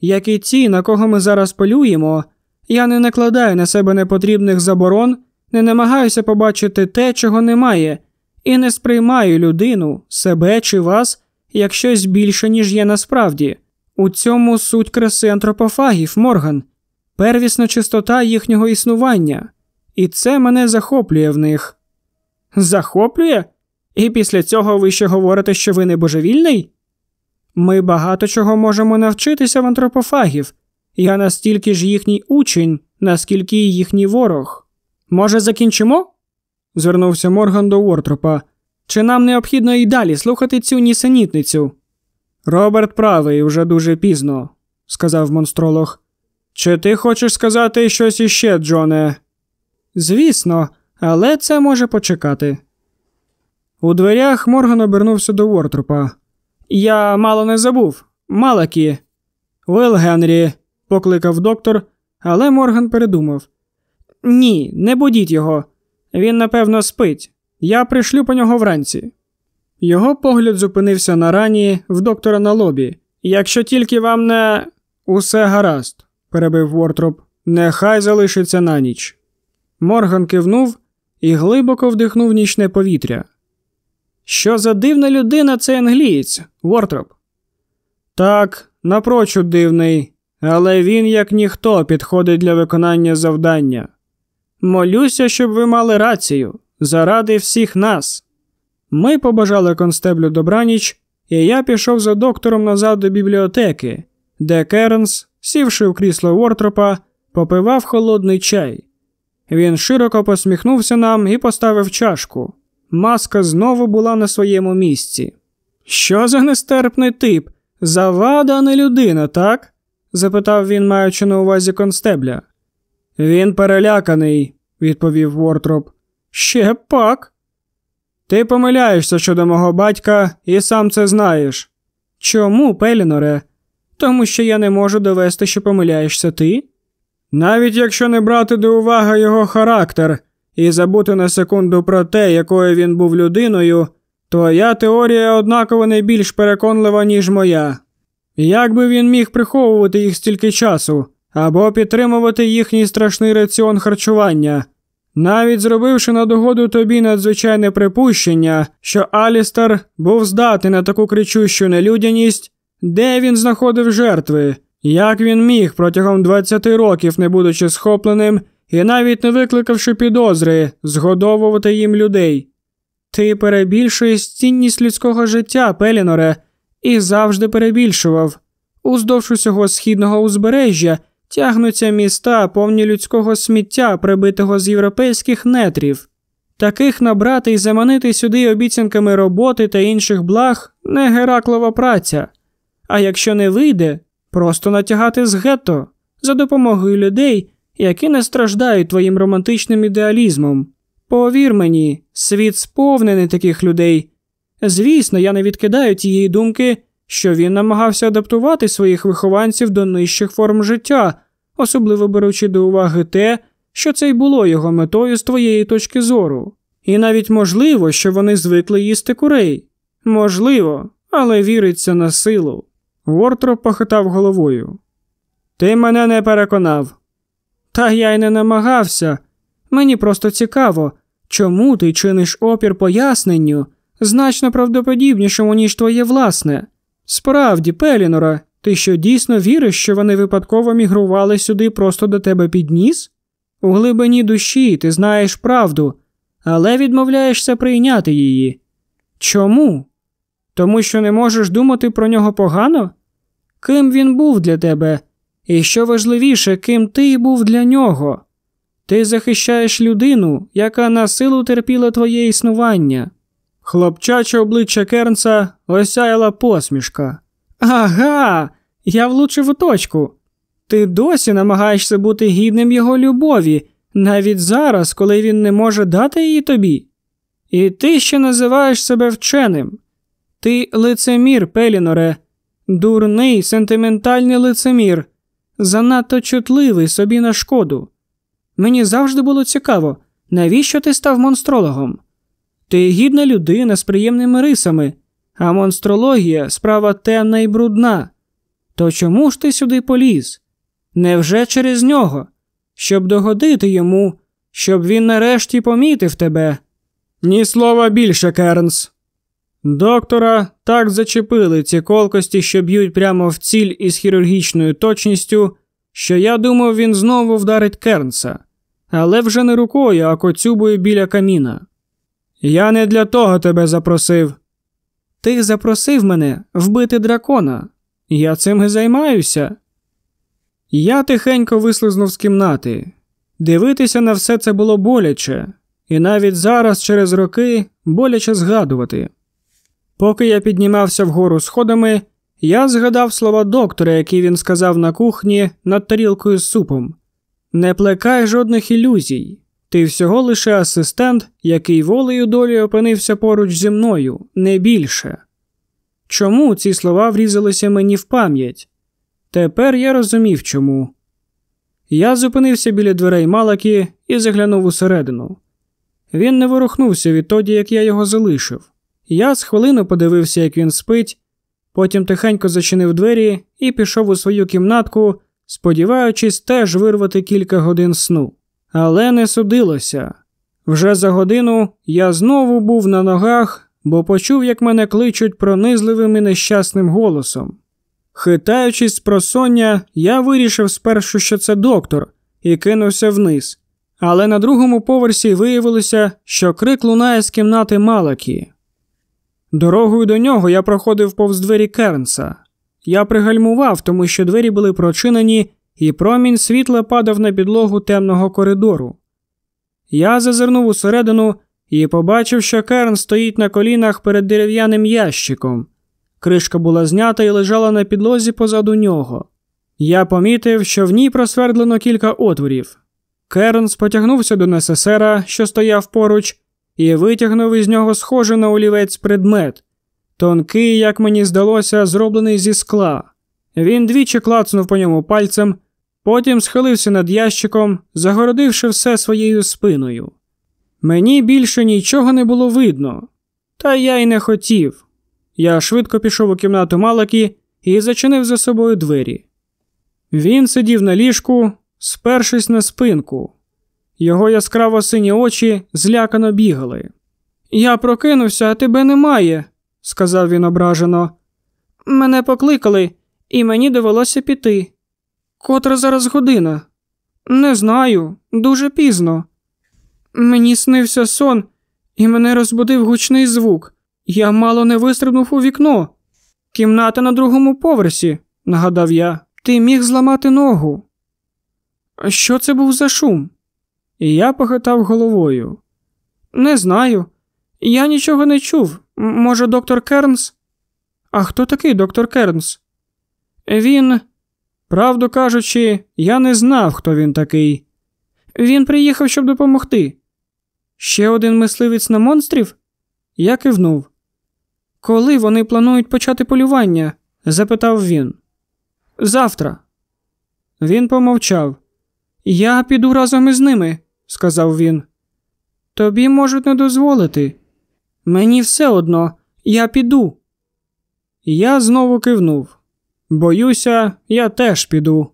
Як і ті, на кого ми зараз полюємо, я не накладаю на себе непотрібних заборон, не намагаюся побачити те, чого немає, і не сприймаю людину, себе чи вас як щось більше, ніж є насправді. У цьому суть краси антропофагів, Морган, первісна чистота їхнього існування, і це мене захоплює в них. Захоплює? І після цього ви ще говорите, що ви не божевільний? Ми багато чого можемо навчитися в антропофагів. Я настільки ж їхній учень, наскільки і їхній ворог. Може, закінчимо? звернувся Морган до Уортропа. Чи нам необхідно і далі слухати цю нісенітницю? Роберт правий уже дуже пізно, сказав монстролог. Чи ти хочеш сказати щось іще, Джоне? Звісно, але це може почекати. У дверях Морган обернувся до Вортропа. Я мало не забув. Малакі. Уел Генрі, покликав доктор, але Морган передумав. Ні, не будіть його. Він, напевно, спить. Я пришлю по нього вранці. Його погляд зупинився на рані в доктора на лобі. Якщо тільки вам не усе гаразд, перебив Вортроп, нехай залишиться на ніч. Морган кивнув і глибоко вдихнув нічне повітря. Що за дивна людина цей англієць, Вортроп? Так, напрочуд дивний, але він, як ніхто, підходить для виконання завдання. Молюся, щоб ви мали рацію заради всіх нас. Ми побажали констеблю добраніч, і я пішов за доктором назад до бібліотеки, де Кернс, сівши в крісло Вортропа, попивав холодний чай. Він широко посміхнувся нам і поставив чашку. Маска знову була на своєму місці. Що за нестерпний тип? Завада, не людина, так? запитав він, маючи на увазі констебля. Він переляканий, відповів Вортроп. Ще пак. Ти помиляєшся щодо мого батька і сам це знаєш. Чому, Пеліноре? Тому що я не можу довести, що помиляєшся ти? Навіть якщо не брати до уваги його характер і забути на секунду про те, якою він був людиною, твоя теорія однаково не більш переконлива, ніж моя. Як би він міг приховувати їх стільки часу або підтримувати їхній страшний раціон харчування, навіть зробивши на догоду тобі надзвичайне припущення, що Алістер був здатний на таку кричущу нелюдяність, де він знаходив жертви, як він міг протягом 20 років, не будучи схопленим і навіть не викликавши підозри, згодовувати їм людей. Ти перебільшуєш цінність людського життя, Пеліноре, і завжди перебільшував. Уздовж усього східного узбережжя тягнуться міста, повні людського сміття, прибитого з європейських нетрів. Таких набрати і заманити сюди обіцянками роботи та інших благ не Гераклова праця. А якщо не вийде, просто натягати з гетто за допомогою людей, які не страждають твоїм романтичним ідеалізмом. Повір мені, світ сповнений таких людей. Звісно, я не відкидаю тієї думки, що він намагався адаптувати своїх вихованців до нижчих форм життя, особливо беручи до уваги те, що це й було його метою з твоєї точки зору. І навіть можливо, що вони звикли їсти курей. Можливо, але віриться на силу. Вортроп похитав головою. Ти мене не переконав. Та я й не намагався. Мені просто цікаво, чому ти чиниш опір поясненню значно правдоподібнішому, ніж твоє власне. Справді, Пелінора, ти що дійсно віриш, що вони випадково мігрували сюди просто до тебе під ніс? У глибині душі ти знаєш правду, але відмовляєшся прийняти її. Чому? Тому що не можеш думати про нього погано? Ким він був для тебе? І що важливіше, ким ти був для нього? Ти захищаєш людину, яка на силу терпіла твоє існування. Хлопчаче обличчя Кернса осяяла посмішка. Ага, я влучив у точку. Ти досі намагаєшся бути гідним його любові, навіть зараз, коли він не може дати її тобі. І ти ще називаєш себе вченим. Ти лицемір, Пеліноре, дурний, сентиментальний лицемір, занадто чутливий собі на шкоду. Мені завжди було цікаво, навіщо ти став монстрологом? Ти гідна людина з приємними рисами, а монстрологія справа темна і брудна. То чому ж ти сюди поліз? Невже через нього? Щоб догодити йому, щоб він нарешті помітив тебе? Ні слова більше, Кернс. Доктора так зачепили ці колкості, що б'ють прямо в ціль із хірургічною точністю, що я думав, він знову вдарить Кернса, але вже не рукою, а коцюбою біля каміна. Я не для того тебе запросив. Ти запросив мене вбити дракона. Я цим і займаюся. Я тихенько вислизнув з кімнати. Дивитися на все це було боляче, і навіть зараз, через роки, боляче згадувати. Поки я піднімався вгору сходами, я згадав слова доктора, які він сказав на кухні над тарілкою з супом: Не плекай жодних ілюзій. Ти всього лише асистент, який волею долі опинився поруч зі мною, не більше. Чому ці слова врізалися мені в пам'ять? Тепер я розумів чому. Я зупинився біля дверей Малакі і заглянув усередину. Він не ворухнувся відтоді, як я його залишив. Я з хвилину подивився, як він спить, потім тихенько зачинив двері і пішов у свою кімнатку, сподіваючись теж вирвати кілька годин сну. Але не судилося. Вже за годину я знову був на ногах, бо почув, як мене кличуть пронизливим і нещасним голосом. Хитаючись з просоння, я вирішив спершу, що це доктор, і кинувся вниз. Але на другому поверсі виявилося, що крик лунає з кімнати Малакі. Дорогою до нього я проходив повз двері Кернса. Я пригальмував, тому що двері були прочинені, і промінь світла падав на підлогу темного коридору. Я зазирнув усередину і побачив, що Керн стоїть на колінах перед дерев'яним ящиком. Кришка була знята і лежала на підлозі позаду нього. Я помітив, що в ній просвердлено кілька отворів. Кернс потягнувся до Несесера, що стояв поруч, і витягнув із нього схожий на олівець предмет, тонкий, як мені здалося, зроблений зі скла. Він двічі клацнув по ньому пальцем, потім схилився над ящиком, загородивши все своєю спиною. Мені більше нічого не було видно, та я й не хотів. Я швидко пішов у кімнату Малакі і зачинив за собою двері. Він сидів на ліжку, спершись на спинку. Його яскраво сині очі злякано бігали. Я прокинувся, а тебе немає, сказав він ображено. Мене покликали, і мені довелося піти. Котра зараз година? Не знаю, дуже пізно. Мені снився сон, і мене розбудив гучний звук. Я мало не вистрибнув у вікно. Кімната на другому поверсі, нагадав я, ти міг зламати ногу. Що це був за шум? І я похитав головою. Не знаю. Я нічого не чув. Може, доктор Кернс? А хто такий доктор Кернс? Він, правду кажучи, я не знав, хто він такий. Він приїхав, щоб допомогти. Ще один мисливець на монстрів? Я кивнув. Коли вони планують почати полювання? запитав він. Завтра. Він помовчав. Я піду разом із ними, сказав він. Тобі можуть не дозволити. Мені все одно, я піду. Я знову кивнув. Боюся, я теж піду.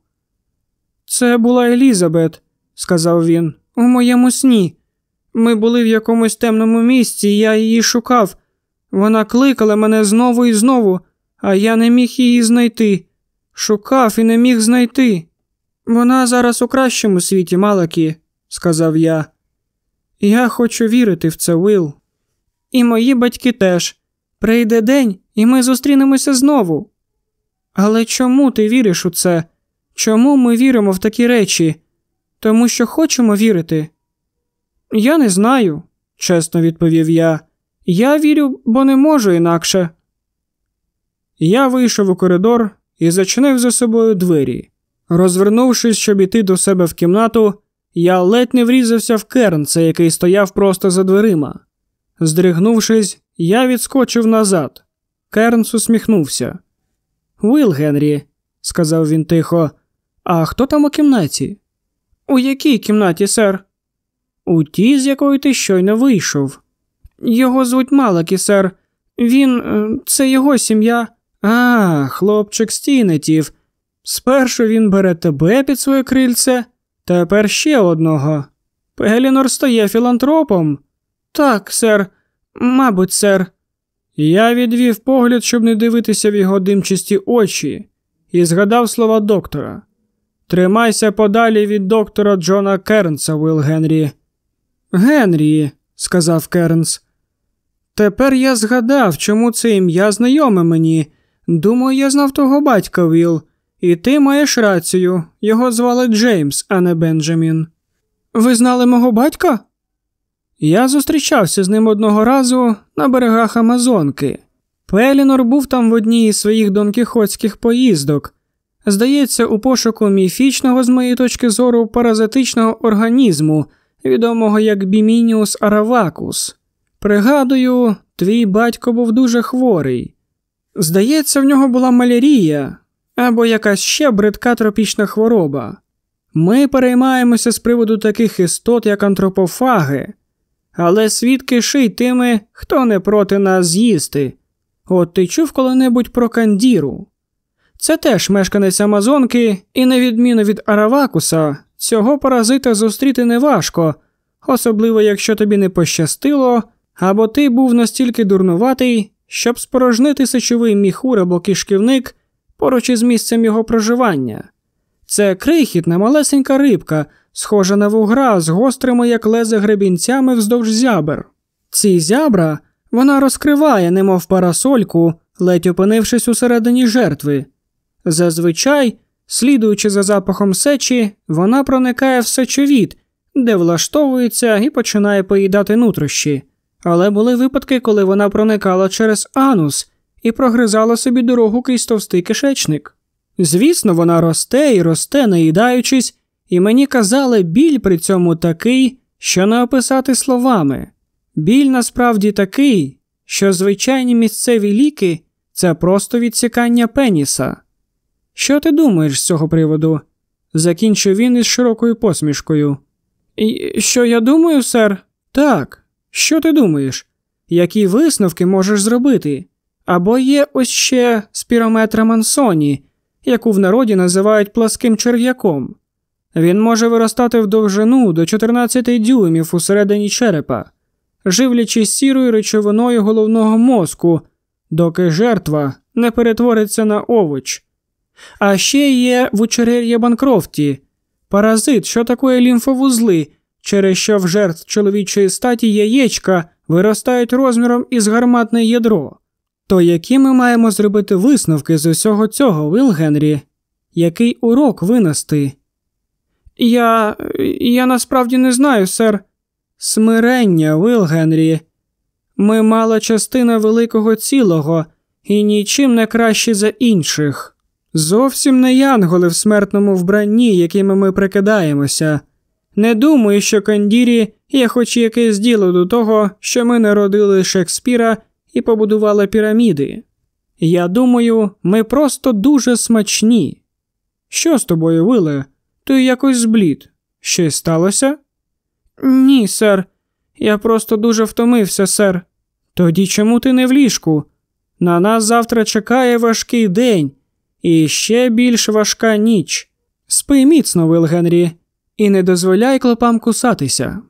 Це була Елізабет, сказав він, у моєму сні. Ми були в якомусь темному місці, я її шукав. Вона кликала мене знову і знову, а я не міг її знайти. Шукав і не міг знайти. Вона зараз у кращому світі, Малакі, сказав я. Я хочу вірити в це, Вил. І мої батьки теж. Прийде день, і ми зустрінемося знову. Але чому ти віриш у це? Чому ми віримо в такі речі? Тому що хочемо вірити? Я не знаю, чесно відповів я. Я вірю, бо не можу інакше. Я вийшов у коридор і зачинив за собою двері. Розвернувшись, щоб іти до себе в кімнату, я ледь не врізався в кернце, який стояв просто за дверима. Здригнувшись, я відскочив назад. Кернс усміхнувся. Уил Генрі, сказав він тихо, а хто там у кімнаті? У якій кімнаті, сер? У тій, з якої ти щойно вийшов. Його звуть Малакі, сер. Він. Е, це його сім'я. А, хлопчик стінетів. Спершу він бере тебе під своє крильце, тепер ще одного. Пелінор стає філантропом. Так, сер, мабуть, сер. Я відвів погляд, щоб не дивитися в його димчасті очі, і згадав слова доктора. Тримайся подалі від доктора Джона Кернса, Уилл Генрі. Генрі, сказав Кернс. Тепер я згадав, чому це ім'я знайоме мені. Думаю, я знав того батька Віл. І ти маєш рацію. Його звали Джеймс, а не Бенджамін. Ви знали мого батька? Я зустрічався з ним одного разу на берегах Амазонки. Пелінор був там в одній із своїх донкіхотських поїздок. Здається, у пошуку міфічного, з моєї точки зору, паразитичного організму, відомого як Бімініус Аравакус. Пригадую, твій батько був дуже хворий. Здається, в нього була малярія або якась ще бридка тропічна хвороба. Ми переймаємося з приводу таких істот, як антропофаги, але свідки ший тими, хто не проти нас з'їсти. От ти чув коли-небудь про Кандіру? Це теж мешканець Амазонки, і, на відміну від Аравакуса, цього паразита зустріти неважко, особливо якщо тобі не пощастило, або ти був настільки дурнуватий, щоб спорожнити сечовий міхур або кишківник поруч із місцем його проживання. Це крихітна малесенька рибка, схожа на вугра з гострими, як лезе гребінцями вздовж зябер. Ці зябра вона розкриває, немов парасольку, ледь опинившись усередині жертви. Зазвичай, слідуючи за запахом сечі, вона проникає в сечовід, де влаштовується і починає поїдати нутрощі. Але були випадки, коли вона проникала через анус і прогризала собі дорогу крізь товстий кишечник. Звісно, вона росте і росте, наїдаючись, і мені казали, біль при цьому такий, що не описати словами. Біль насправді такий, що звичайні місцеві ліки це просто відсікання пеніса. Що ти думаєш з цього приводу? закінчив він із широкою посмішкою. «І Що я думаю, сер? Так. Що ти думаєш? Які висновки можеш зробити? Або є ось ще спірометра Мансоні, яку в народі називають пласким черв'яком. Він може виростати в довжину до 14 дюймів усередині черепа, живлячись сірою речовиною головного мозку, доки жертва не перетвориться на овоч. А ще є вучерер'я Банкрофті, паразит, що такое лімфовузли, через що в жертв чоловічої статі яєчка виростають розміром із гарматне ядро. То які ми маємо зробити висновки з усього цього, Вил Генрі? Який урок винести? Я. я насправді не знаю, сер. Смирення, Вил Генрі. Ми мала частина великого цілого і нічим не кращі за інших. Зовсім не янголи в смертному вбранні, якими ми прикидаємося. Не думаю, що Кандірі є хоч якесь діло до того, що ми народили Шекспіра і побудували піраміди. Я думаю, ми просто дуже смачні. Що з тобою, Виле? Ти якось зблід. Щось сталося? Ні, сер. Я просто дуже втомився, сер. Тоді чому ти не в ліжку? На нас завтра чекає важкий день і ще більш важка ніч. Спи міцно, Вилгенрі, і не дозволяй клопам кусатися.